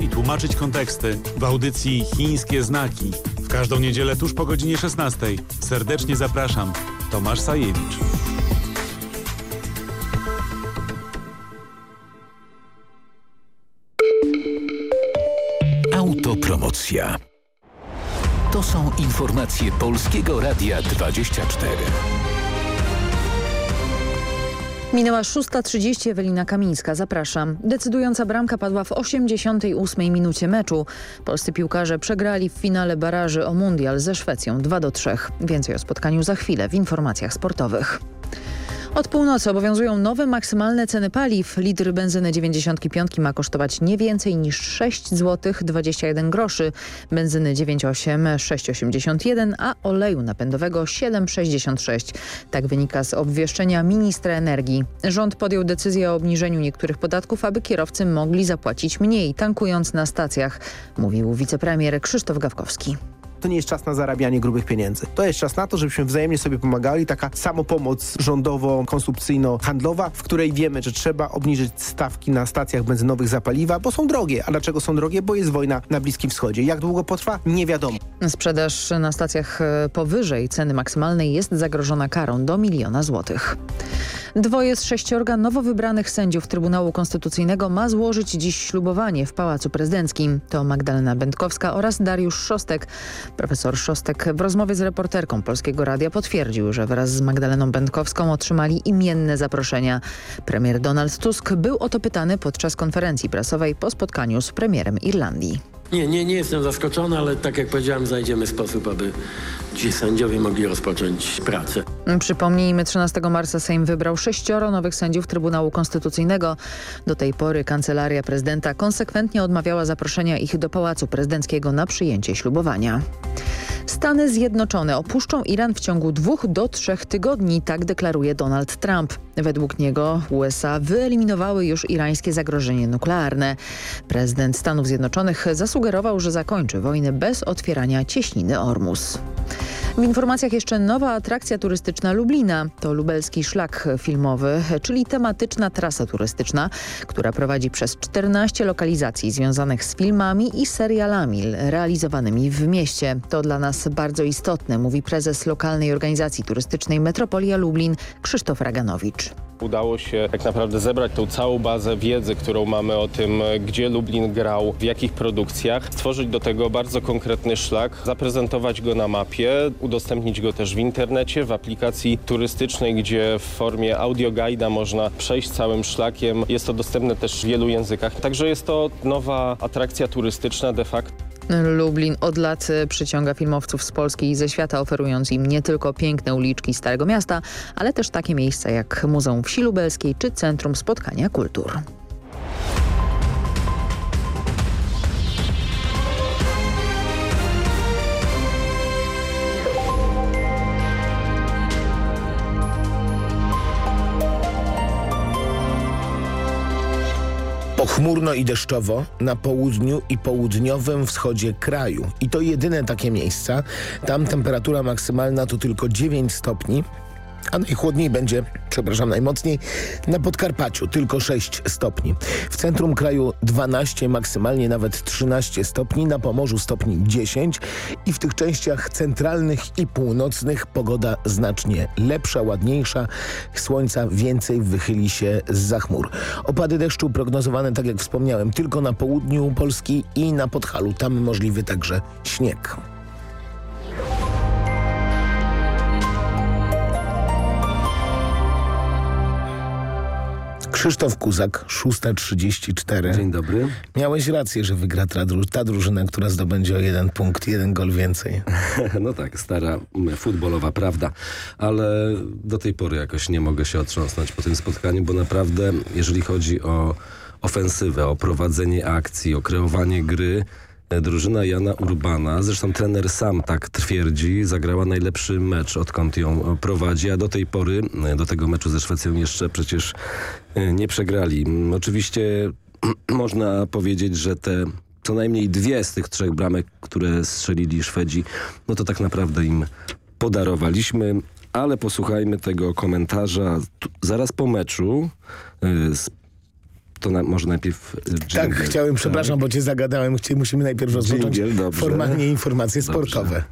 i tłumaczyć konteksty w audycji Chińskie Znaki. W każdą niedzielę tuż po godzinie 16. Serdecznie zapraszam. Tomasz Sajewicz. Autopromocja. To są informacje Polskiego Radia 24. Minęła 6.30, Ewelina Kamińska, zapraszam. Decydująca bramka padła w 88 minucie meczu. Polscy piłkarze przegrali w finale baraży o mundial ze Szwecją 2 do 3. Więcej o spotkaniu za chwilę w informacjach sportowych. Od północy obowiązują nowe maksymalne ceny paliw. Litr benzyny 95 ma kosztować nie więcej niż 6 zł 21 groszy, benzyny 9,8 6,81, a oleju napędowego 7,66. Tak wynika z obwieszczenia ministra energii. Rząd podjął decyzję o obniżeniu niektórych podatków, aby kierowcy mogli zapłacić mniej, tankując na stacjach, mówił wicepremier Krzysztof Gawkowski to nie jest czas na zarabianie grubych pieniędzy. To jest czas na to, żebyśmy wzajemnie sobie pomagali. Taka samopomoc rządowo-konsumpcyjno-handlowa, w której wiemy, że trzeba obniżyć stawki na stacjach benzynowych za paliwa, bo są drogie. A dlaczego są drogie? Bo jest wojna na Bliskim Wschodzie. Jak długo potrwa? Nie wiadomo. Sprzedaż na stacjach e, powyżej ceny maksymalnej jest zagrożona karą do miliona złotych. Dwoje z sześciorga nowo wybranych sędziów Trybunału Konstytucyjnego ma złożyć dziś ślubowanie w Pałacu Prezydenckim. To Magdalena Będkowska oraz Dariusz Szostek. Profesor Szostek w rozmowie z reporterką Polskiego Radia potwierdził, że wraz z Magdaleną Będkowską otrzymali imienne zaproszenia. Premier Donald Tusk był o to pytany podczas konferencji prasowej po spotkaniu z premierem Irlandii. Nie, nie, nie jestem zaskoczony, ale tak jak powiedziałem, znajdziemy sposób, aby ci sędziowie mogli rozpocząć pracę. Przypomnijmy, 13 marca Sejm wybrał sześcioro nowych sędziów Trybunału Konstytucyjnego. Do tej pory Kancelaria Prezydenta konsekwentnie odmawiała zaproszenia ich do Pałacu Prezydenckiego na przyjęcie ślubowania. Stany Zjednoczone opuszczą Iran w ciągu dwóch do trzech tygodni, tak deklaruje Donald Trump. Według niego USA wyeliminowały już irańskie zagrożenie nuklearne. Prezydent Stanów Zjednoczonych zasugerował, że zakończy wojnę bez otwierania cieśniny Ormus. W informacjach jeszcze nowa atrakcja turystyczna Lublina. To lubelski szlak filmowy, czyli tematyczna trasa turystyczna, która prowadzi przez 14 lokalizacji związanych z filmami i serialami realizowanymi w mieście. To dla nas bardzo istotne, mówi prezes lokalnej organizacji turystycznej Metropolia Lublin Krzysztof Raganowicz. Udało się tak naprawdę zebrać tą całą bazę wiedzy, którą mamy o tym, gdzie Lublin grał, w jakich produkcjach, stworzyć do tego bardzo konkretny szlak, zaprezentować go na mapie, udostępnić go też w internecie, w aplikacji turystycznej, gdzie w formie audioguida można przejść całym szlakiem. Jest to dostępne też w wielu językach. Także jest to nowa atrakcja turystyczna de facto. Lublin od lat przyciąga filmowców z Polski i ze świata, oferując im nie tylko piękne uliczki Starego Miasta, ale też takie miejsca jak Muzeum Wsi Lubelskiej czy Centrum Spotkania Kultur. Pochmurno i deszczowo na południu i południowym wschodzie kraju. I to jedyne takie miejsca. Tam temperatura maksymalna to tylko 9 stopni, a najchłodniej będzie, przepraszam, najmocniej na Podkarpaciu, tylko 6 stopni. W centrum kraju 12, maksymalnie nawet 13 stopni, na Pomorzu stopni 10 i w tych częściach centralnych i północnych pogoda znacznie lepsza, ładniejsza, słońca więcej wychyli się z zachmur. Opady deszczu prognozowane, tak jak wspomniałem, tylko na południu Polski i na Podhalu. Tam możliwy także śnieg. Krzysztof Kuzak, 6.34. Dzień dobry. Miałeś rację, że wygra ta, ta drużyna, która zdobędzie o jeden punkt, jeden gol więcej. no tak, stara futbolowa prawda, ale do tej pory jakoś nie mogę się otrząsnąć po tym spotkaniu, bo naprawdę, jeżeli chodzi o ofensywę, o prowadzenie akcji, o kreowanie gry, drużyna Jana Urbana, zresztą trener sam tak twierdzi, zagrała najlepszy mecz, odkąd ją prowadzi, a do tej pory, do tego meczu ze Szwecją jeszcze przecież nie przegrali. Oczywiście można powiedzieć, że te co najmniej dwie z tych trzech bramek, które strzelili Szwedzi, no to tak naprawdę im podarowaliśmy. Ale posłuchajmy tego komentarza zaraz po meczu. To na, może najpierw jingle. Tak, chciałem, przepraszam, tak. bo cię zagadałem. Musimy najpierw rozpocząć formalnie informacje dobrze. sportowe.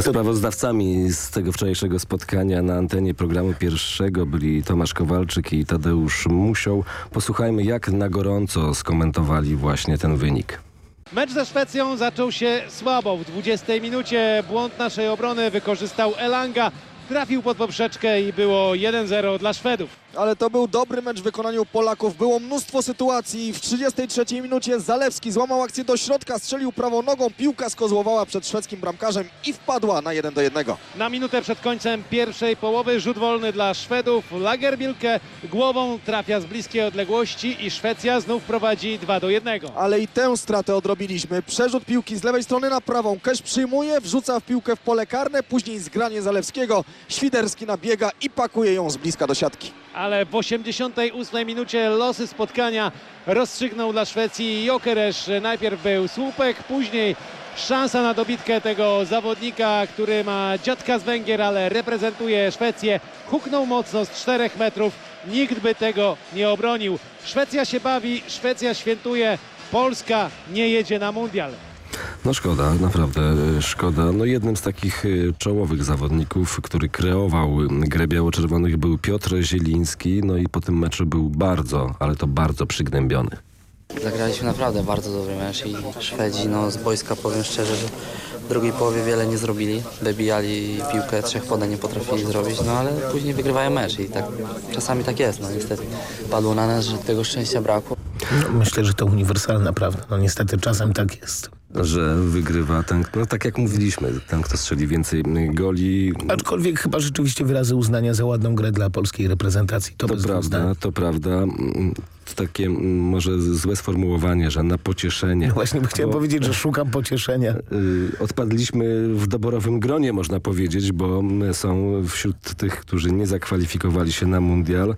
Sprawozdawcami z tego wczorajszego spotkania na antenie programu pierwszego byli Tomasz Kowalczyk i Tadeusz Musioł. Posłuchajmy, jak na gorąco skomentowali właśnie ten wynik. Mecz ze Szwecją zaczął się słabo. W 20 minucie błąd naszej obrony wykorzystał Elanga. Trafił pod poprzeczkę i było 1-0 dla Szwedów ale to był dobry mecz w wykonaniu Polaków. Było mnóstwo sytuacji. W 33 minucie Zalewski złamał akcję do środka, strzelił prawą nogą, piłka skozłowała przed szwedzkim bramkarzem i wpadła na 1 do 1. Na minutę przed końcem pierwszej połowy rzut wolny dla Szwedów. Lagerbilke głową trafia z bliskiej odległości i Szwecja znów prowadzi 2 do 1. Ale i tę stratę odrobiliśmy. Przerzut piłki z lewej strony na prawą. Kesz przyjmuje, wrzuca w piłkę w pole karne, później zgranie Zalewskiego. Świderski nabiega i pakuje ją z bliska do siatki ale w 88 minucie losy spotkania rozstrzygnął dla Szwecji Jokeresz. Najpierw był słupek, później szansa na dobitkę tego zawodnika, który ma dziadka z Węgier, ale reprezentuje Szwecję. Huknął mocno z 4 metrów. Nikt by tego nie obronił. Szwecja się bawi, Szwecja świętuje, Polska nie jedzie na mundial. No szkoda, naprawdę e, szkoda. No jednym z takich e, czołowych zawodników, który kreował grę biało-czerwonych był Piotr Zieliński, no i po tym meczu był bardzo, ale to bardzo przygnębiony. Zagraliśmy naprawdę bardzo dobry mecz i Szwedzi, no z boiska powiem szczerze, że w drugiej połowie wiele nie zrobili. Wybijali piłkę, trzech podań nie potrafili zrobić, no ale później wygrywają mecz i tak czasami tak jest, no niestety. Padło na nas, że tego szczęścia brakło. No, myślę, że to uniwersalna prawda. No niestety czasem tak jest że wygrywa ten, no tak jak mówiliśmy, ten kto strzeli więcej goli. Aczkolwiek chyba rzeczywiście wyrazy uznania za ładną grę dla polskiej reprezentacji. To, to prawda, to prawda. Takie może złe sformułowanie, że na pocieszenie. No właśnie chciałem bo, powiedzieć, że szukam pocieszenia. Y, odpadliśmy w doborowym gronie, można powiedzieć, bo są wśród tych, którzy nie zakwalifikowali się na mundial,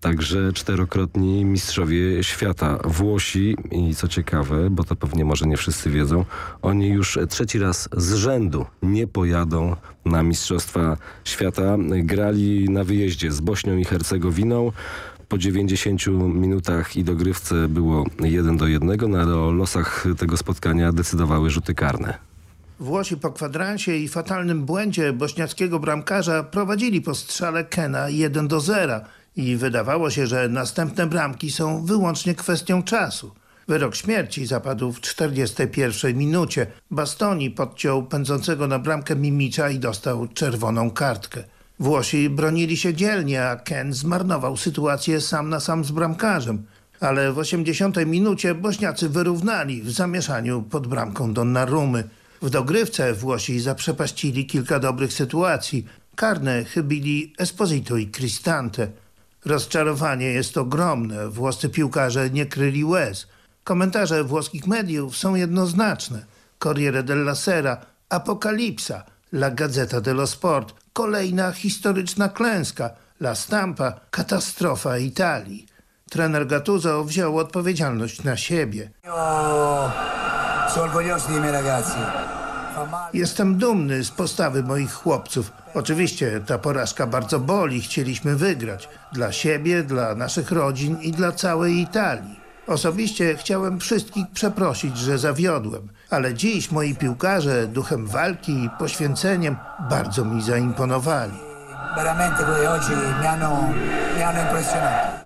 także czterokrotni mistrzowie świata. Włosi i co ciekawe, bo to pewnie może nie wszyscy wiedzą, oni już trzeci raz z rzędu nie pojadą na Mistrzostwa Świata. Grali na wyjeździe z Bośnią i Hercegowiną. Po 90 minutach i dogrywce było 1 do 1, no ale o losach tego spotkania decydowały rzuty karne. Włosi po kwadransie i fatalnym błędzie bośniackiego bramkarza prowadzili po strzale Kena 1 do 0 i wydawało się, że następne bramki są wyłącznie kwestią czasu. Wyrok śmierci zapadł w 41 minucie. Bastoni podciął pędzącego na bramkę Mimicza i dostał czerwoną kartkę. Włosi bronili się dzielnie, a Ken zmarnował sytuację sam na sam z bramkarzem. Ale w 80 minucie Bośniacy wyrównali w zamieszaniu pod bramką Donnarumy. W dogrywce Włosi zaprzepaścili kilka dobrych sytuacji. Karne chybili Esposito i Cristante. Rozczarowanie jest ogromne. Włoscy piłkarze nie kryli łez. Komentarze włoskich mediów są jednoznaczne. Corriere della Sera, Apokalipsa, La Gazzetta dello Sport, kolejna historyczna klęska, La Stampa, katastrofa Italii. Trener Gattuso wziął odpowiedzialność na siebie. Jestem dumny z postawy moich chłopców. Oczywiście ta porażka bardzo boli, chcieliśmy wygrać. Dla siebie, dla naszych rodzin i dla całej Italii. Osobiście chciałem wszystkich przeprosić, że zawiodłem, ale dziś moi piłkarze duchem walki i poświęceniem bardzo mi zaimponowali.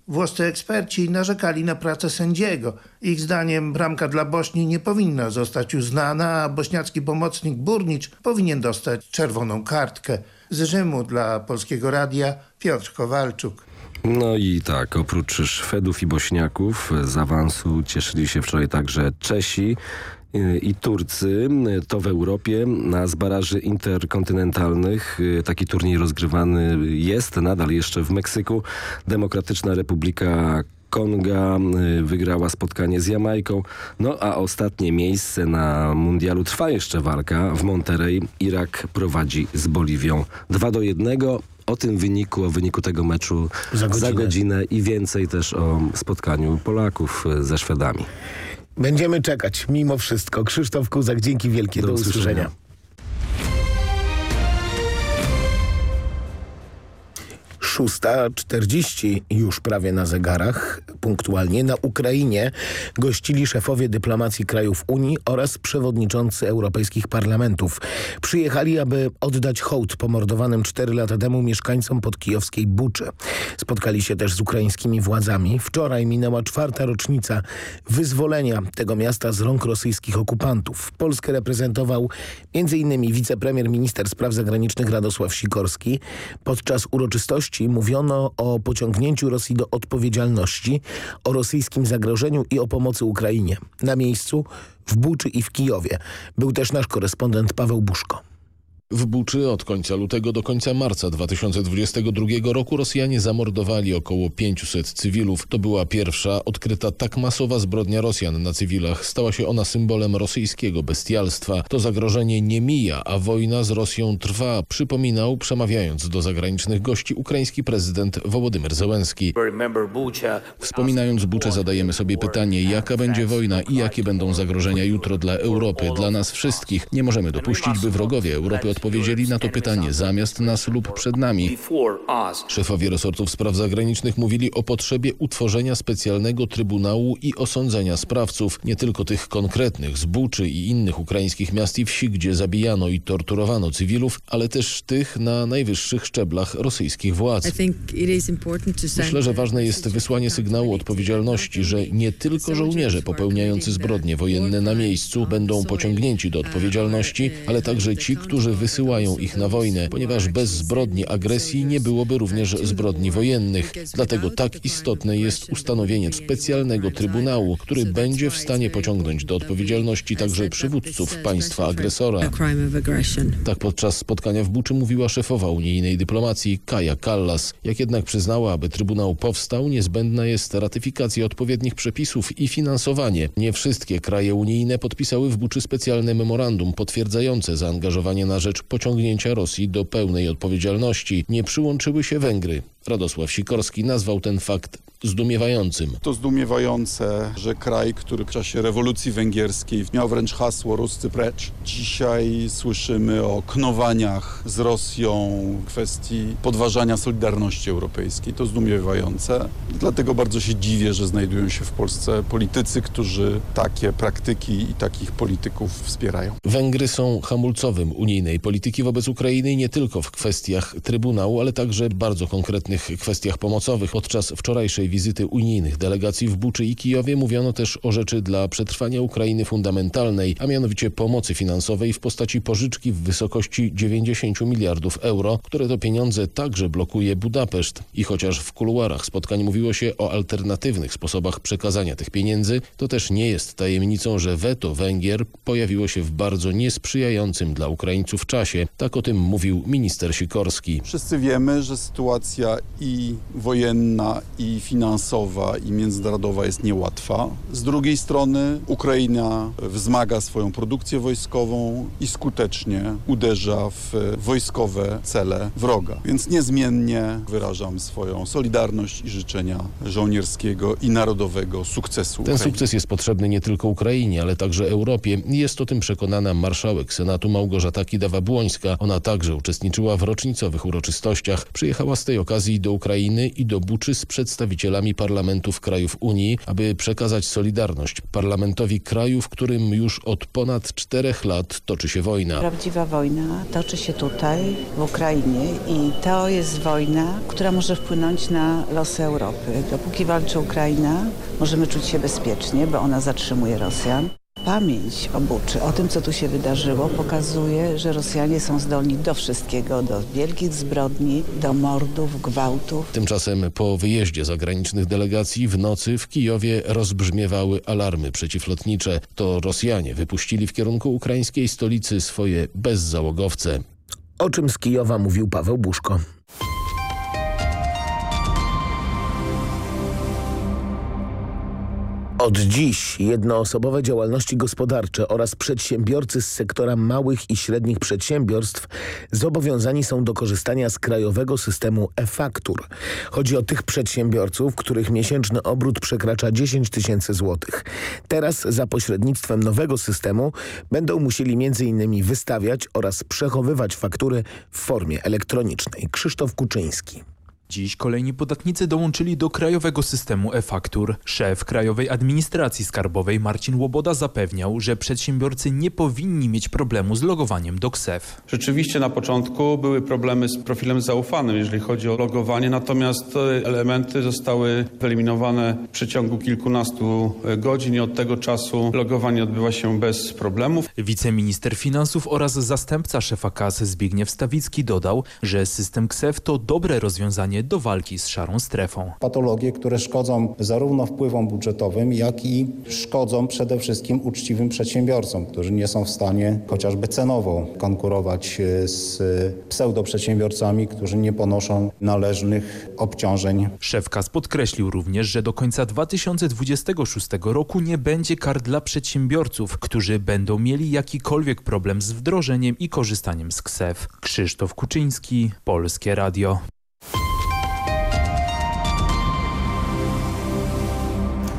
Włoscy eksperci narzekali na pracę sędziego. Ich zdaniem bramka dla Bośni nie powinna zostać uznana, a bośniacki pomocnik Burnicz powinien dostać czerwoną kartkę. Z Rzymu dla Polskiego Radia Piotr Kowalczuk. No i tak, oprócz Szwedów i Bośniaków z awansu cieszyli się wczoraj także Czesi i Turcy. To w Europie na z baraży interkontynentalnych. Taki turniej rozgrywany jest nadal jeszcze w Meksyku. Demokratyczna Republika Konga wygrała spotkanie z Jamajką. No a ostatnie miejsce na mundialu trwa jeszcze walka. W Monterey Irak prowadzi z Boliwią 2 do 1. O tym wyniku, o wyniku tego meczu za godzinę. za godzinę i więcej też o spotkaniu Polaków ze Szwedami. Będziemy czekać mimo wszystko. Krzysztof Kuzak, dzięki wielkie. Do, do usłyszenia. usłyszenia. 6.40 już prawie na zegarach, punktualnie na Ukrainie gościli szefowie dyplomacji krajów Unii oraz przewodniczący europejskich parlamentów. Przyjechali, aby oddać hołd pomordowanym 4 lata temu mieszkańcom podkijowskiej Buczy. Spotkali się też z ukraińskimi władzami. Wczoraj minęła czwarta rocznica wyzwolenia tego miasta z rąk rosyjskich okupantów. Polskę reprezentował m.in. wicepremier minister spraw zagranicznych Radosław Sikorski. Podczas uroczystości mówiono o pociągnięciu Rosji do odpowiedzialności, o rosyjskim zagrożeniu i o pomocy Ukrainie. Na miejscu w Buczy i w Kijowie był też nasz korespondent Paweł Buszko. W Buczy od końca lutego do końca marca 2022 roku Rosjanie zamordowali około 500 cywilów. To była pierwsza odkryta tak masowa zbrodnia Rosjan na cywilach. Stała się ona symbolem rosyjskiego bestialstwa. To zagrożenie nie mija, a wojna z Rosją trwa, przypominał przemawiając do zagranicznych gości ukraiński prezydent Wołodymyr Zełenski. Wspominając Buczę zadajemy sobie pytanie, jaka będzie wojna i jakie będą zagrożenia jutro dla Europy, dla nas wszystkich. Nie możemy dopuścić, by wrogowie Europy od odpowiedzieli na to pytanie zamiast nas lub przed nami. Szefowie resortów spraw zagranicznych mówili o potrzebie utworzenia specjalnego trybunału i osądzenia sprawców, nie tylko tych konkretnych z Buczy i innych ukraińskich miast i wsi, gdzie zabijano i torturowano cywilów, ale też tych na najwyższych szczeblach rosyjskich władz. Myślę, że ważne jest wysłanie sygnału odpowiedzialności, że nie tylko żołnierze popełniający zbrodnie wojenne na miejscu będą pociągnięci do odpowiedzialności, ale także ci, którzy wysyłają wysyłają ich na wojnę, ponieważ bez zbrodni agresji nie byłoby również zbrodni wojennych. Dlatego tak istotne jest ustanowienie specjalnego trybunału, który będzie w stanie pociągnąć do odpowiedzialności także przywódców państwa agresora. Tak podczas spotkania w Buczy mówiła szefowa unijnej dyplomacji Kaja Kallas. Jak jednak przyznała, aby trybunał powstał, niezbędna jest ratyfikacja odpowiednich przepisów i finansowanie. Nie wszystkie kraje unijne podpisały w Buczy specjalne memorandum potwierdzające zaangażowanie na rzecz pociągnięcia Rosji do pełnej odpowiedzialności. Nie przyłączyły się Węgry. Radosław Sikorski nazwał ten fakt zdumiewającym. To zdumiewające, że kraj, który w czasie rewolucji węgierskiej miał wręcz hasło Ruscy precz. Dzisiaj słyszymy o knowaniach z Rosją w kwestii podważania solidarności europejskiej. To zdumiewające. Dlatego bardzo się dziwię, że znajdują się w Polsce politycy, którzy takie praktyki i takich polityków wspierają. Węgry są hamulcowym unijnej polityki wobec Ukrainy nie tylko w kwestiach Trybunału, ale także bardzo konkretnych kwestiach pomocowych. Podczas wczorajszej wizyty unijnych delegacji w Buczy i Kijowie mówiono też o rzeczy dla przetrwania Ukrainy fundamentalnej, a mianowicie pomocy finansowej w postaci pożyczki w wysokości 90 miliardów euro, które to pieniądze także blokuje Budapeszt. I chociaż w kuluarach spotkań mówiło się o alternatywnych sposobach przekazania tych pieniędzy, to też nie jest tajemnicą, że weto Węgier pojawiło się w bardzo niesprzyjającym dla Ukraińców czasie. Tak o tym mówił minister Sikorski. Wszyscy wiemy, że sytuacja i wojenna i finansowa i międzynarodowa jest niełatwa. Z drugiej strony Ukraina wzmaga swoją produkcję wojskową i skutecznie uderza w wojskowe cele wroga. Więc niezmiennie wyrażam swoją solidarność i życzenia żołnierskiego i narodowego sukcesu. Ten sukces jest potrzebny nie tylko Ukrainie, ale także Europie. Jest o tym przekonana marszałek Senatu Małgorzata Kidawa-Błońska. Ona także uczestniczyła w rocznicowych uroczystościach. Przyjechała z tej okazji do Ukrainy i do Buczy z przedstawicielami parlamentów krajów Unii, aby przekazać solidarność parlamentowi kraju, w którym już od ponad czterech lat toczy się wojna. Prawdziwa wojna toczy się tutaj, w Ukrainie i to jest wojna, która może wpłynąć na losy Europy. Dopóki walczy Ukraina, możemy czuć się bezpiecznie, bo ona zatrzymuje Rosjan. Pamięć o Buczy, o tym co tu się wydarzyło pokazuje, że Rosjanie są zdolni do wszystkiego, do wielkich zbrodni, do mordów, gwałtów. Tymczasem po wyjeździe zagranicznych delegacji w nocy w Kijowie rozbrzmiewały alarmy przeciwlotnicze. To Rosjanie wypuścili w kierunku ukraińskiej stolicy swoje bezzałogowce. O czym z Kijowa mówił Paweł Buszko. Od dziś jednoosobowe działalności gospodarcze oraz przedsiębiorcy z sektora małych i średnich przedsiębiorstw zobowiązani są do korzystania z krajowego systemu e-faktur. Chodzi o tych przedsiębiorców, których miesięczny obrót przekracza 10 tysięcy złotych. Teraz za pośrednictwem nowego systemu będą musieli m.in. wystawiać oraz przechowywać faktury w formie elektronicznej. Krzysztof Kuczyński. Dziś kolejni podatnicy dołączyli do krajowego systemu e-faktur. Szef Krajowej Administracji Skarbowej Marcin Łoboda zapewniał, że przedsiębiorcy nie powinni mieć problemu z logowaniem do KSEF. Rzeczywiście na początku były problemy z profilem zaufanym, jeżeli chodzi o logowanie, natomiast te elementy zostały wyeliminowane w przeciągu kilkunastu godzin i od tego czasu logowanie odbywa się bez problemów. Wiceminister Finansów oraz zastępca szefa kasy Zbigniew Stawicki dodał, że system KSEF to dobre rozwiązanie do walki z szarą strefą. Patologie, które szkodzą zarówno wpływom budżetowym, jak i szkodzą przede wszystkim uczciwym przedsiębiorcom, którzy nie są w stanie chociażby cenowo konkurować z pseudoprzedsiębiorcami, którzy nie ponoszą należnych obciążeń. Szef KAS podkreślił również, że do końca 2026 roku nie będzie kar dla przedsiębiorców, którzy będą mieli jakikolwiek problem z wdrożeniem i korzystaniem z KSEF. Krzysztof Kuczyński, Polskie Radio.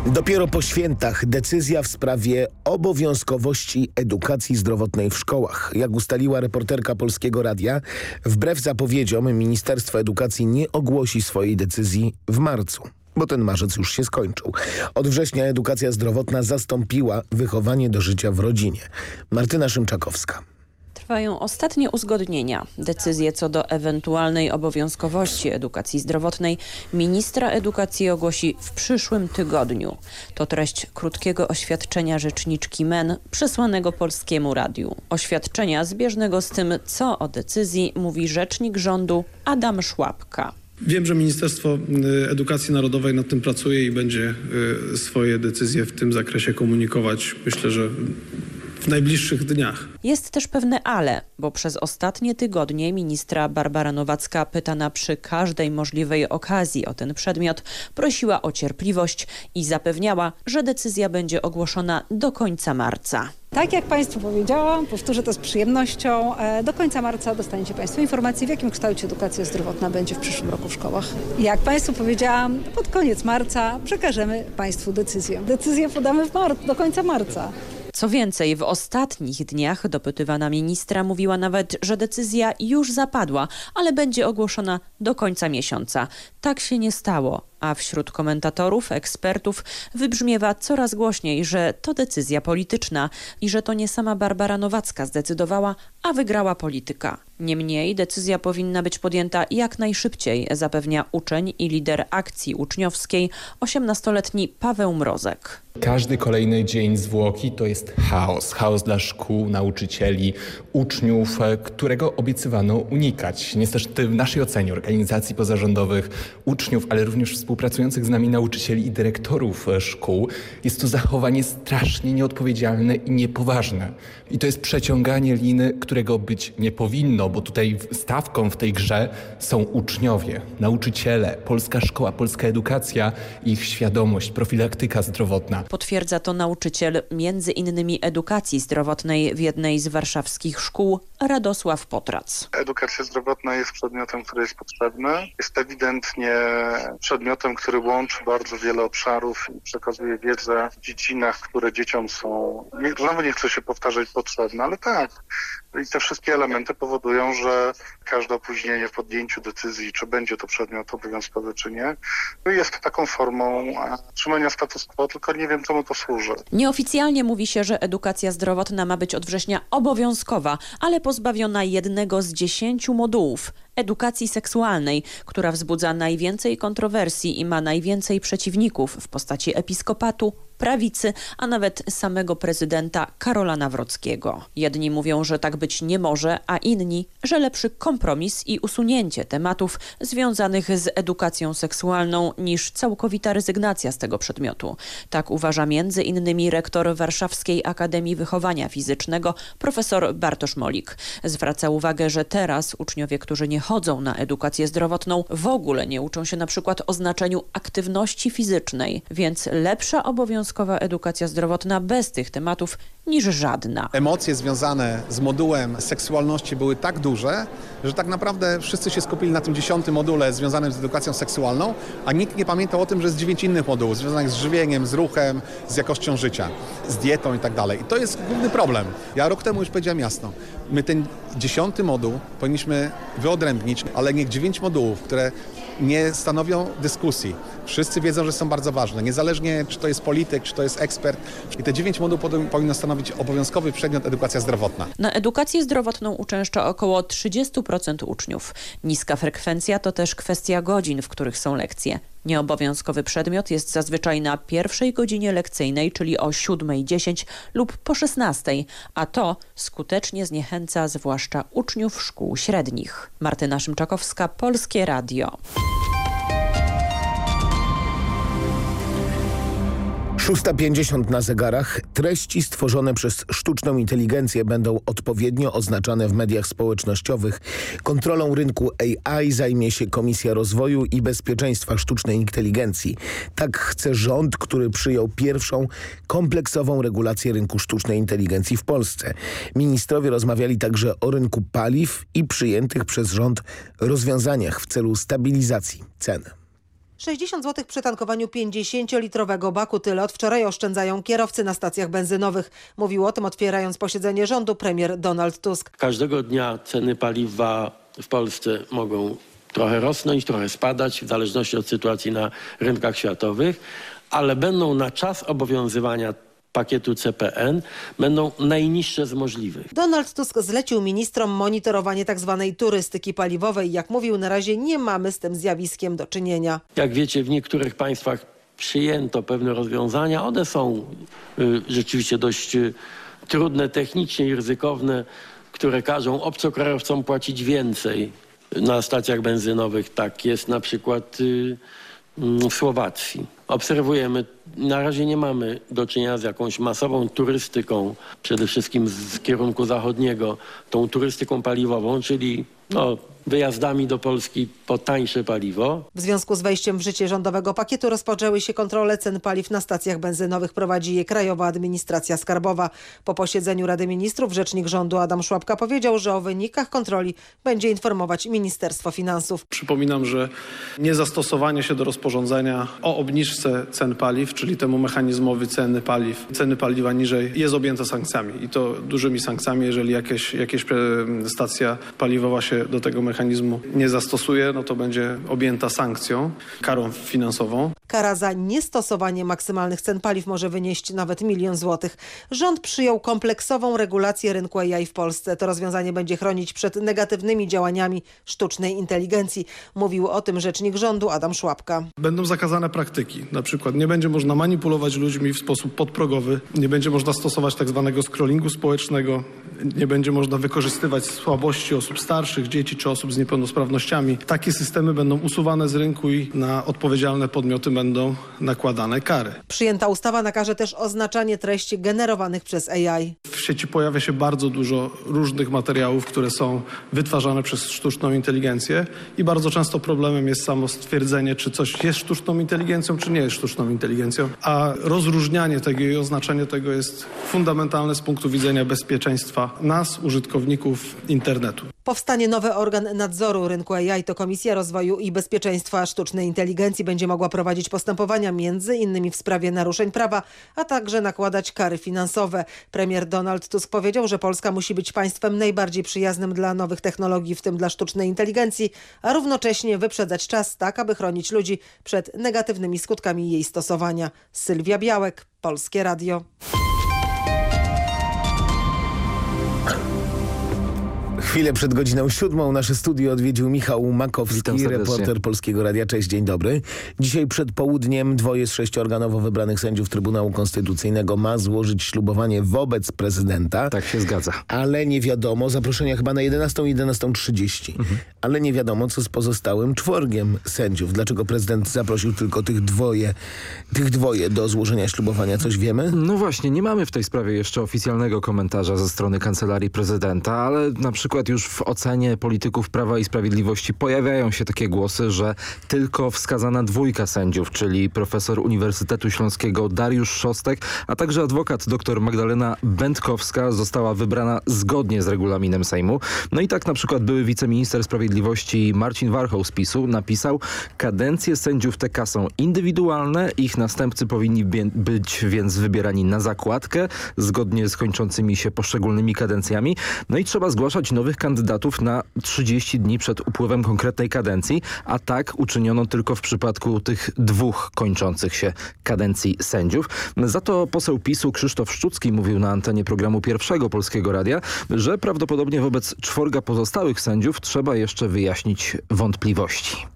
Dopiero po świętach decyzja w sprawie obowiązkowości edukacji zdrowotnej w szkołach. Jak ustaliła reporterka Polskiego Radia, wbrew zapowiedziom Ministerstwo Edukacji nie ogłosi swojej decyzji w marcu bo ten marzec już się skończył. Od września edukacja zdrowotna zastąpiła wychowanie do życia w rodzinie. Martyna Szymczakowska. Trwają ostatnie uzgodnienia. Decyzję co do ewentualnej obowiązkowości edukacji zdrowotnej ministra edukacji ogłosi w przyszłym tygodniu. To treść krótkiego oświadczenia rzeczniczki MEN przesłanego Polskiemu Radiu. Oświadczenia zbieżnego z tym, co o decyzji mówi rzecznik rządu Adam Szłapka. Wiem, że Ministerstwo Edukacji Narodowej nad tym pracuje i będzie swoje decyzje w tym zakresie komunikować. Myślę, że w najbliższych dniach. Jest też pewne ale, bo przez ostatnie tygodnie ministra Barbara Nowacka pytana przy każdej możliwej okazji o ten przedmiot prosiła o cierpliwość i zapewniała, że decyzja będzie ogłoszona do końca marca. Tak jak Państwu powiedziałam, powtórzę to z przyjemnością, do końca marca dostaniecie Państwo informację, w jakim kształcie edukacja zdrowotna będzie w przyszłym roku w szkołach. Jak Państwu powiedziałam, pod koniec marca przekażemy Państwu decyzję. Decyzję podamy w mar do końca marca. Co więcej, w ostatnich dniach dopytywana ministra mówiła nawet, że decyzja już zapadła, ale będzie ogłoszona do końca miesiąca. Tak się nie stało, a wśród komentatorów, ekspertów wybrzmiewa coraz głośniej, że to decyzja polityczna i że to nie sama Barbara Nowacka zdecydowała, a wygrała polityka. Niemniej decyzja powinna być podjęta jak najszybciej, zapewnia uczeń i lider akcji uczniowskiej, 18-letni Paweł Mrozek. Każdy kolejny dzień zwłoki to jest chaos. Chaos dla szkół, nauczycieli, uczniów, którego obiecywano unikać. Niestety w naszej ocenie organizacji pozarządowych, uczniów, ale również współpracujących z nami nauczycieli i dyrektorów szkół jest to zachowanie strasznie nieodpowiedzialne i niepoważne. I to jest przeciąganie liny, którego być nie powinno, bo tutaj stawką w tej grze są uczniowie, nauczyciele, polska szkoła, polska edukacja, ich świadomość, profilaktyka zdrowotna. Potwierdza to nauczyciel między innymi edukacji zdrowotnej w jednej z warszawskich szkół, Radosław Potrac. Edukacja zdrowotna jest przedmiotem, który jest potrzebny. Jest ewidentnie przedmiotem, który łączy bardzo wiele obszarów i przekazuje wiedzę w dziedzinach, które dzieciom są, znowu nie chcę się powtarzać, potrzebne, ale tak. I te wszystkie elementy powodują, że każde opóźnienie w podjęciu decyzji, czy będzie to przedmiot obowiązkowy, czy nie, jest taką formą trzymania status quo, tylko nie wiem, czemu to służy. Nieoficjalnie mówi się, że edukacja zdrowotna ma być od września obowiązkowa, ale pozbawiona jednego z dziesięciu modułów edukacji seksualnej, która wzbudza najwięcej kontrowersji i ma najwięcej przeciwników w postaci episkopatu, prawicy, a nawet samego prezydenta Karola Nawrockiego. Jedni mówią, że tak być nie może, a inni, że lepszy kompromis i usunięcie tematów związanych z edukacją seksualną niż całkowita rezygnacja z tego przedmiotu. Tak uważa między innymi rektor Warszawskiej Akademii Wychowania Fizycznego profesor Bartosz Molik. Zwraca uwagę, że teraz uczniowie, którzy nie chodzą na edukację zdrowotną w ogóle nie uczą się na przykład o znaczeniu aktywności fizycznej, więc lepsza obowiązkowa edukacja zdrowotna bez tych tematów niż żadna. Emocje związane z modułem seksualności były tak duże, że tak naprawdę wszyscy się skupili na tym dziesiątym module związanym z edukacją seksualną, a nikt nie pamiętał o tym, że jest dziewięć innych modułów związanych z żywieniem, z ruchem, z jakością życia, z dietą i tak dalej. I to jest główny problem. Ja rok temu już powiedziałem jasno, my ten dziesiąty moduł powinniśmy wyodrębnić, ale niech dziewięć modułów, które nie stanowią dyskusji. Wszyscy wiedzą, że są bardzo ważne, niezależnie czy to jest polityk, czy to jest ekspert. I te dziewięć modułów powinno stanowić obowiązkowy przedmiot edukacja zdrowotna. Na edukację zdrowotną uczęszcza około 30% uczniów. Niska frekwencja to też kwestia godzin, w których są lekcje. Nieobowiązkowy przedmiot jest zazwyczaj na pierwszej godzinie lekcyjnej, czyli o 7.10 lub po 16.00, a to skutecznie zniechęca zwłaszcza uczniów szkół średnich. Martyna Szymczakowska, Polskie Radio. 6.50 na zegarach. Treści stworzone przez sztuczną inteligencję będą odpowiednio oznaczane w mediach społecznościowych. Kontrolą rynku AI zajmie się Komisja Rozwoju i Bezpieczeństwa Sztucznej Inteligencji. Tak chce rząd, który przyjął pierwszą kompleksową regulację rynku sztucznej inteligencji w Polsce. Ministrowie rozmawiali także o rynku paliw i przyjętych przez rząd rozwiązaniach w celu stabilizacji cen. 60 zł przy tankowaniu 50-litrowego baku tyle od wczoraj oszczędzają kierowcy na stacjach benzynowych. Mówił o tym otwierając posiedzenie rządu premier Donald Tusk. Każdego dnia ceny paliwa w Polsce mogą trochę rosnąć, trochę spadać w zależności od sytuacji na rynkach światowych, ale będą na czas obowiązywania pakietu CPN będą najniższe z możliwych. Donald Tusk zlecił ministrom monitorowanie tzw. Tak turystyki paliwowej. Jak mówił, na razie nie mamy z tym zjawiskiem do czynienia. Jak wiecie, w niektórych państwach przyjęto pewne rozwiązania. One są y, rzeczywiście dość y, trudne technicznie i ryzykowne, które każą obcokrajowcom płacić więcej na stacjach benzynowych. Tak jest na przykład y, mm, w Słowacji. Obserwujemy na razie nie mamy do czynienia z jakąś masową turystyką, przede wszystkim z kierunku zachodniego, tą turystyką paliwową, czyli no, wyjazdami do Polski po tańsze paliwo. W związku z wejściem w życie rządowego pakietu rozpoczęły się kontrole cen paliw na stacjach benzynowych. Prowadzi je Krajowa Administracja Skarbowa. Po posiedzeniu Rady Ministrów rzecznik rządu Adam Szłapka powiedział, że o wynikach kontroli będzie informować Ministerstwo Finansów. Przypominam, że niezastosowanie się do rozporządzenia o obniżce cen paliw, czyli temu mechanizmowi ceny paliw, ceny paliwa niżej jest objęte sankcjami i to dużymi sankcjami, jeżeli jakieś, jakieś e, stacja paliwowa się do tego mechanizmu nie zastosuje, no to będzie objęta sankcją, karą finansową. Kara za niestosowanie maksymalnych cen paliw może wynieść nawet milion złotych. Rząd przyjął kompleksową regulację rynku AI w Polsce. To rozwiązanie będzie chronić przed negatywnymi działaniami sztucznej inteligencji. Mówił o tym rzecznik rządu Adam Szłapka. Będą zakazane praktyki. Na przykład nie będzie można manipulować ludźmi w sposób podprogowy, nie będzie można stosować tak zwanego scrollingu społecznego, nie będzie można wykorzystywać słabości osób starszych, dzieci czy osób z niepełnosprawnościami. Takie systemy będą usuwane z rynku i na odpowiedzialne podmioty będą nakładane kary. Przyjęta ustawa nakaże też oznaczanie treści generowanych przez AI. W sieci pojawia się bardzo dużo różnych materiałów, które są wytwarzane przez sztuczną inteligencję i bardzo często problemem jest samo stwierdzenie, czy coś jest sztuczną inteligencją, czy nie jest sztuczną inteligencją, a rozróżnianie tego i oznaczenie tego jest fundamentalne z punktu widzenia bezpieczeństwa nas, użytkowników internetu. Powstanie nowy organ nadzoru rynku AI to Komisja Rozwoju i Bezpieczeństwa Sztucznej Inteligencji będzie mogła prowadzić postępowania między innymi w sprawie naruszeń prawa, a także nakładać kary finansowe. Premier Donald Tusk powiedział, że Polska musi być państwem najbardziej przyjaznym dla nowych technologii, w tym dla sztucznej inteligencji, a równocześnie wyprzedzać czas tak, aby chronić ludzi przed negatywnymi skutkami jej stosowania. Sylwia Białek, Polskie Radio. Chwilę przed godziną siódmą nasze studio odwiedził Michał Makowski, reporter Polskiego Radia. Cześć, dzień dobry. Dzisiaj przed południem dwoje z sześciorganowo wybranych sędziów Trybunału Konstytucyjnego ma złożyć ślubowanie wobec prezydenta. Tak się zgadza. Ale nie wiadomo, zaproszenia chyba na 11, 11.30. Mhm. Ale nie wiadomo, co z pozostałym czworgiem sędziów. Dlaczego prezydent zaprosił tylko tych dwoje, tych dwoje do złożenia ślubowania? Coś wiemy? No właśnie, nie mamy w tej sprawie jeszcze oficjalnego komentarza ze strony Kancelarii Prezydenta, ale na przykład już w ocenie polityków Prawa i Sprawiedliwości pojawiają się takie głosy, że tylko wskazana dwójka sędziów, czyli profesor Uniwersytetu Śląskiego Dariusz Szostek, a także adwokat dr Magdalena Będkowska została wybrana zgodnie z regulaminem Sejmu. No i tak na przykład były wiceminister sprawiedliwości Marcin Warchoł z PiSu napisał, kadencje sędziów TK są indywidualne, ich następcy powinni być więc wybierani na zakładkę, zgodnie z kończącymi się poszczególnymi kadencjami. No i trzeba zgłaszać nowych kandydatów na 30 dni przed upływem konkretnej kadencji, a tak uczyniono tylko w przypadku tych dwóch kończących się kadencji sędziów. Za to poseł PiSu Krzysztof Szczucki mówił na antenie programu Pierwszego Polskiego Radia, że prawdopodobnie wobec czworga pozostałych sędziów trzeba jeszcze wyjaśnić wątpliwości.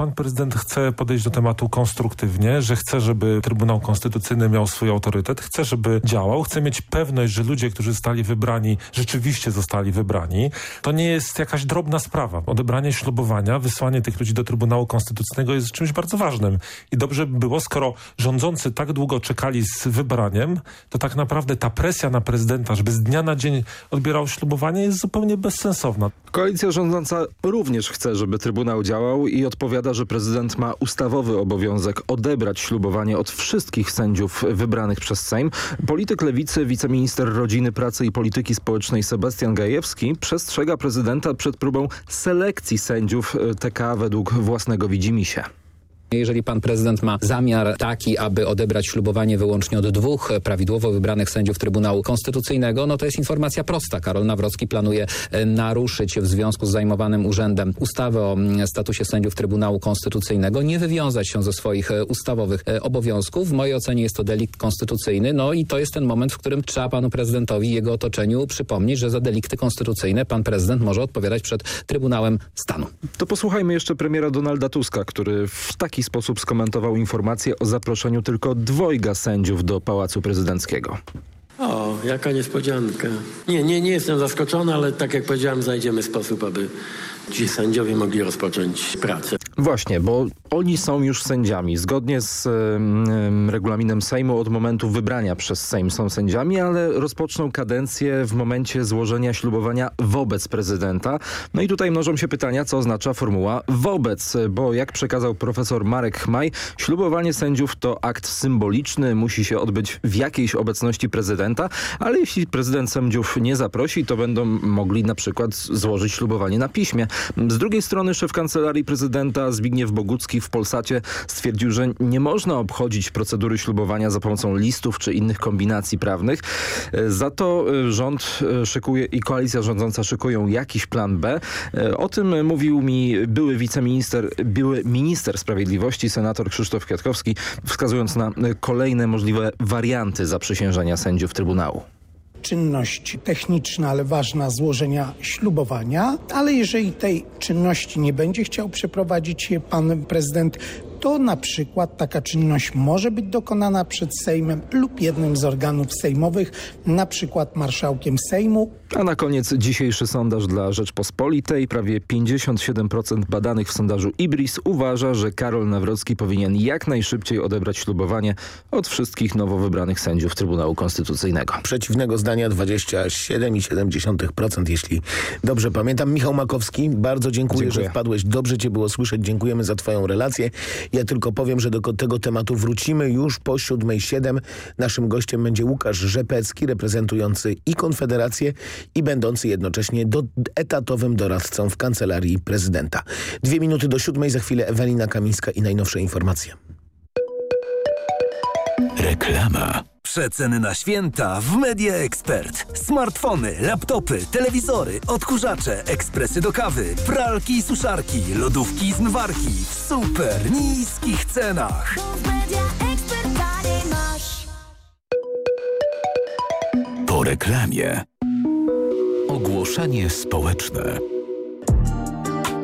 Pan prezydent chce podejść do tematu konstruktywnie, że chce, żeby Trybunał Konstytucyjny miał swój autorytet, chce, żeby działał, chce mieć pewność, że ludzie, którzy zostali wybrani, rzeczywiście zostali wybrani. To nie jest jakaś drobna sprawa. Odebranie ślubowania, wysłanie tych ludzi do Trybunału Konstytucyjnego jest czymś bardzo ważnym. I dobrze by było, skoro rządzący tak długo czekali z wybraniem, to tak naprawdę ta presja na prezydenta, żeby z dnia na dzień odbierał ślubowanie jest zupełnie bezsensowna. Koalicja rządząca również chce, żeby Trybunał działał i odpowiada, że prezydent ma ustawowy obowiązek odebrać ślubowanie od wszystkich sędziów wybranych przez Sejm. Polityk lewicy, wiceminister rodziny, pracy i polityki społecznej Sebastian Gajewski przestrzega prezydenta przed próbą selekcji sędziów e, TK według własnego widzimisię. Jeżeli pan prezydent ma zamiar taki, aby odebrać ślubowanie wyłącznie od dwóch prawidłowo wybranych sędziów Trybunału Konstytucyjnego, no to jest informacja prosta. Karol Nawrocki planuje e, naruszyć w związku z zajmowanym urzędem ustawę o mm, statusie sędziów Trybunału Konstytucyjnego, nie wywiązać się ze swoich e, ustawowych e, obowiązków. W mojej ocenie jest to delikt konstytucyjny, no i to jest ten moment, w którym trzeba panu prezydentowi i jego otoczeniu przypomnieć, że za delikty konstytucyjne pan prezydent może odpowiadać przed Trybunałem Stanu. To posłuchajmy jeszcze premiera Donalda Tuska, który w taki sposób skomentował informację o zaproszeniu tylko dwojga sędziów do Pałacu Prezydenckiego. O, jaka niespodzianka. Nie, nie, nie jestem zaskoczony, ale tak jak powiedziałem, znajdziemy sposób, aby ci sędziowie mogli rozpocząć pracę. Właśnie, bo oni są już sędziami. Zgodnie z em, em, regulaminem Sejmu od momentu wybrania przez Sejm są sędziami, ale rozpoczną kadencję w momencie złożenia ślubowania wobec prezydenta. No i tutaj mnożą się pytania, co oznacza formuła wobec, bo jak przekazał profesor Marek Chmaj, ślubowanie sędziów to akt symboliczny, musi się odbyć w jakiejś obecności prezydenta, ale jeśli prezydent sędziów nie zaprosi, to będą mogli na przykład złożyć ślubowanie na piśmie. Z drugiej strony szef kancelarii prezydenta Zbigniew Bogucki w Polsacie stwierdził, że nie można obchodzić procedury ślubowania za pomocą listów czy innych kombinacji prawnych. Za to e, rząd e, szykuje i koalicja rządząca szykują jakiś plan B. E, O tym mówił mi były wiceminister, były minister sprawiedliwości, senator Krzysztof Kwiatkowski, wskazując na kolejne możliwe warianty zaprzysiężenia sędziów Trybunału czynność techniczna, ale ważna złożenia ślubowania, ale jeżeli tej czynności nie będzie chciał przeprowadzić pan prezydent, to na przykład taka czynność może być dokonana przed Sejmem lub jednym z organów sejmowych, na przykład marszałkiem Sejmu. A na koniec dzisiejszy sondaż dla Rzeczpospolitej. Prawie 57% badanych w sondażu IBRIS uważa, że Karol Nawrocki powinien jak najszybciej odebrać ślubowanie od wszystkich nowo wybranych sędziów Trybunału Konstytucyjnego. Przeciwnego zdania 27,7%, jeśli dobrze pamiętam. Michał Makowski, bardzo dziękuję, Dziękuję. że wpadłeś. Dobrze cię było słyszeć. Dziękujemy za twoją relację. Ja tylko powiem, że do tego tematu wrócimy już po 7.07. Naszym gościem będzie Łukasz Rzepecki, reprezentujący i Konfederację, i będący jednocześnie do, etatowym doradcą w Kancelarii Prezydenta. Dwie minuty do siódmej, za chwilę Ewelina Kamińska i najnowsze informacje. Reklama. Przeceny na święta w Media Expert. Smartfony, laptopy, telewizory, odkurzacze, ekspresy do kawy, pralki i suszarki, lodówki i zmywarki w super niskich cenach. Po reklamie. Ogłoszenie społeczne.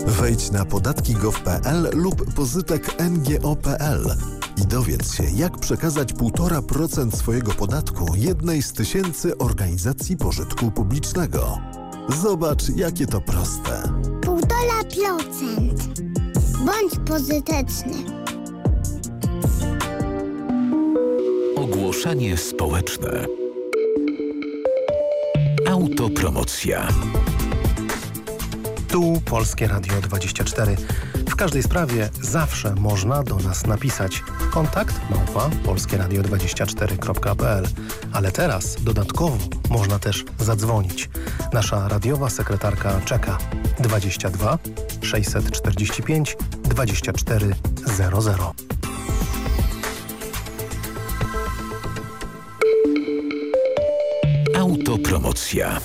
Wejdź na podatki.gov.pl lub pozytek ngo.pl i dowiedz się, jak przekazać 1,5% swojego podatku jednej z tysięcy organizacji pożytku publicznego. Zobacz, jakie to proste. 1,5%. Bądź pozytyczny. Ogłoszenie społeczne. Autopromocja. Tu Polskie Radio 24. W każdej sprawie zawsze można do nas napisać. Kontakt małpa polskieradio24.pl Ale teraz dodatkowo można też zadzwonić. Nasza radiowa sekretarka czeka 22 645 2400. Autopromocja.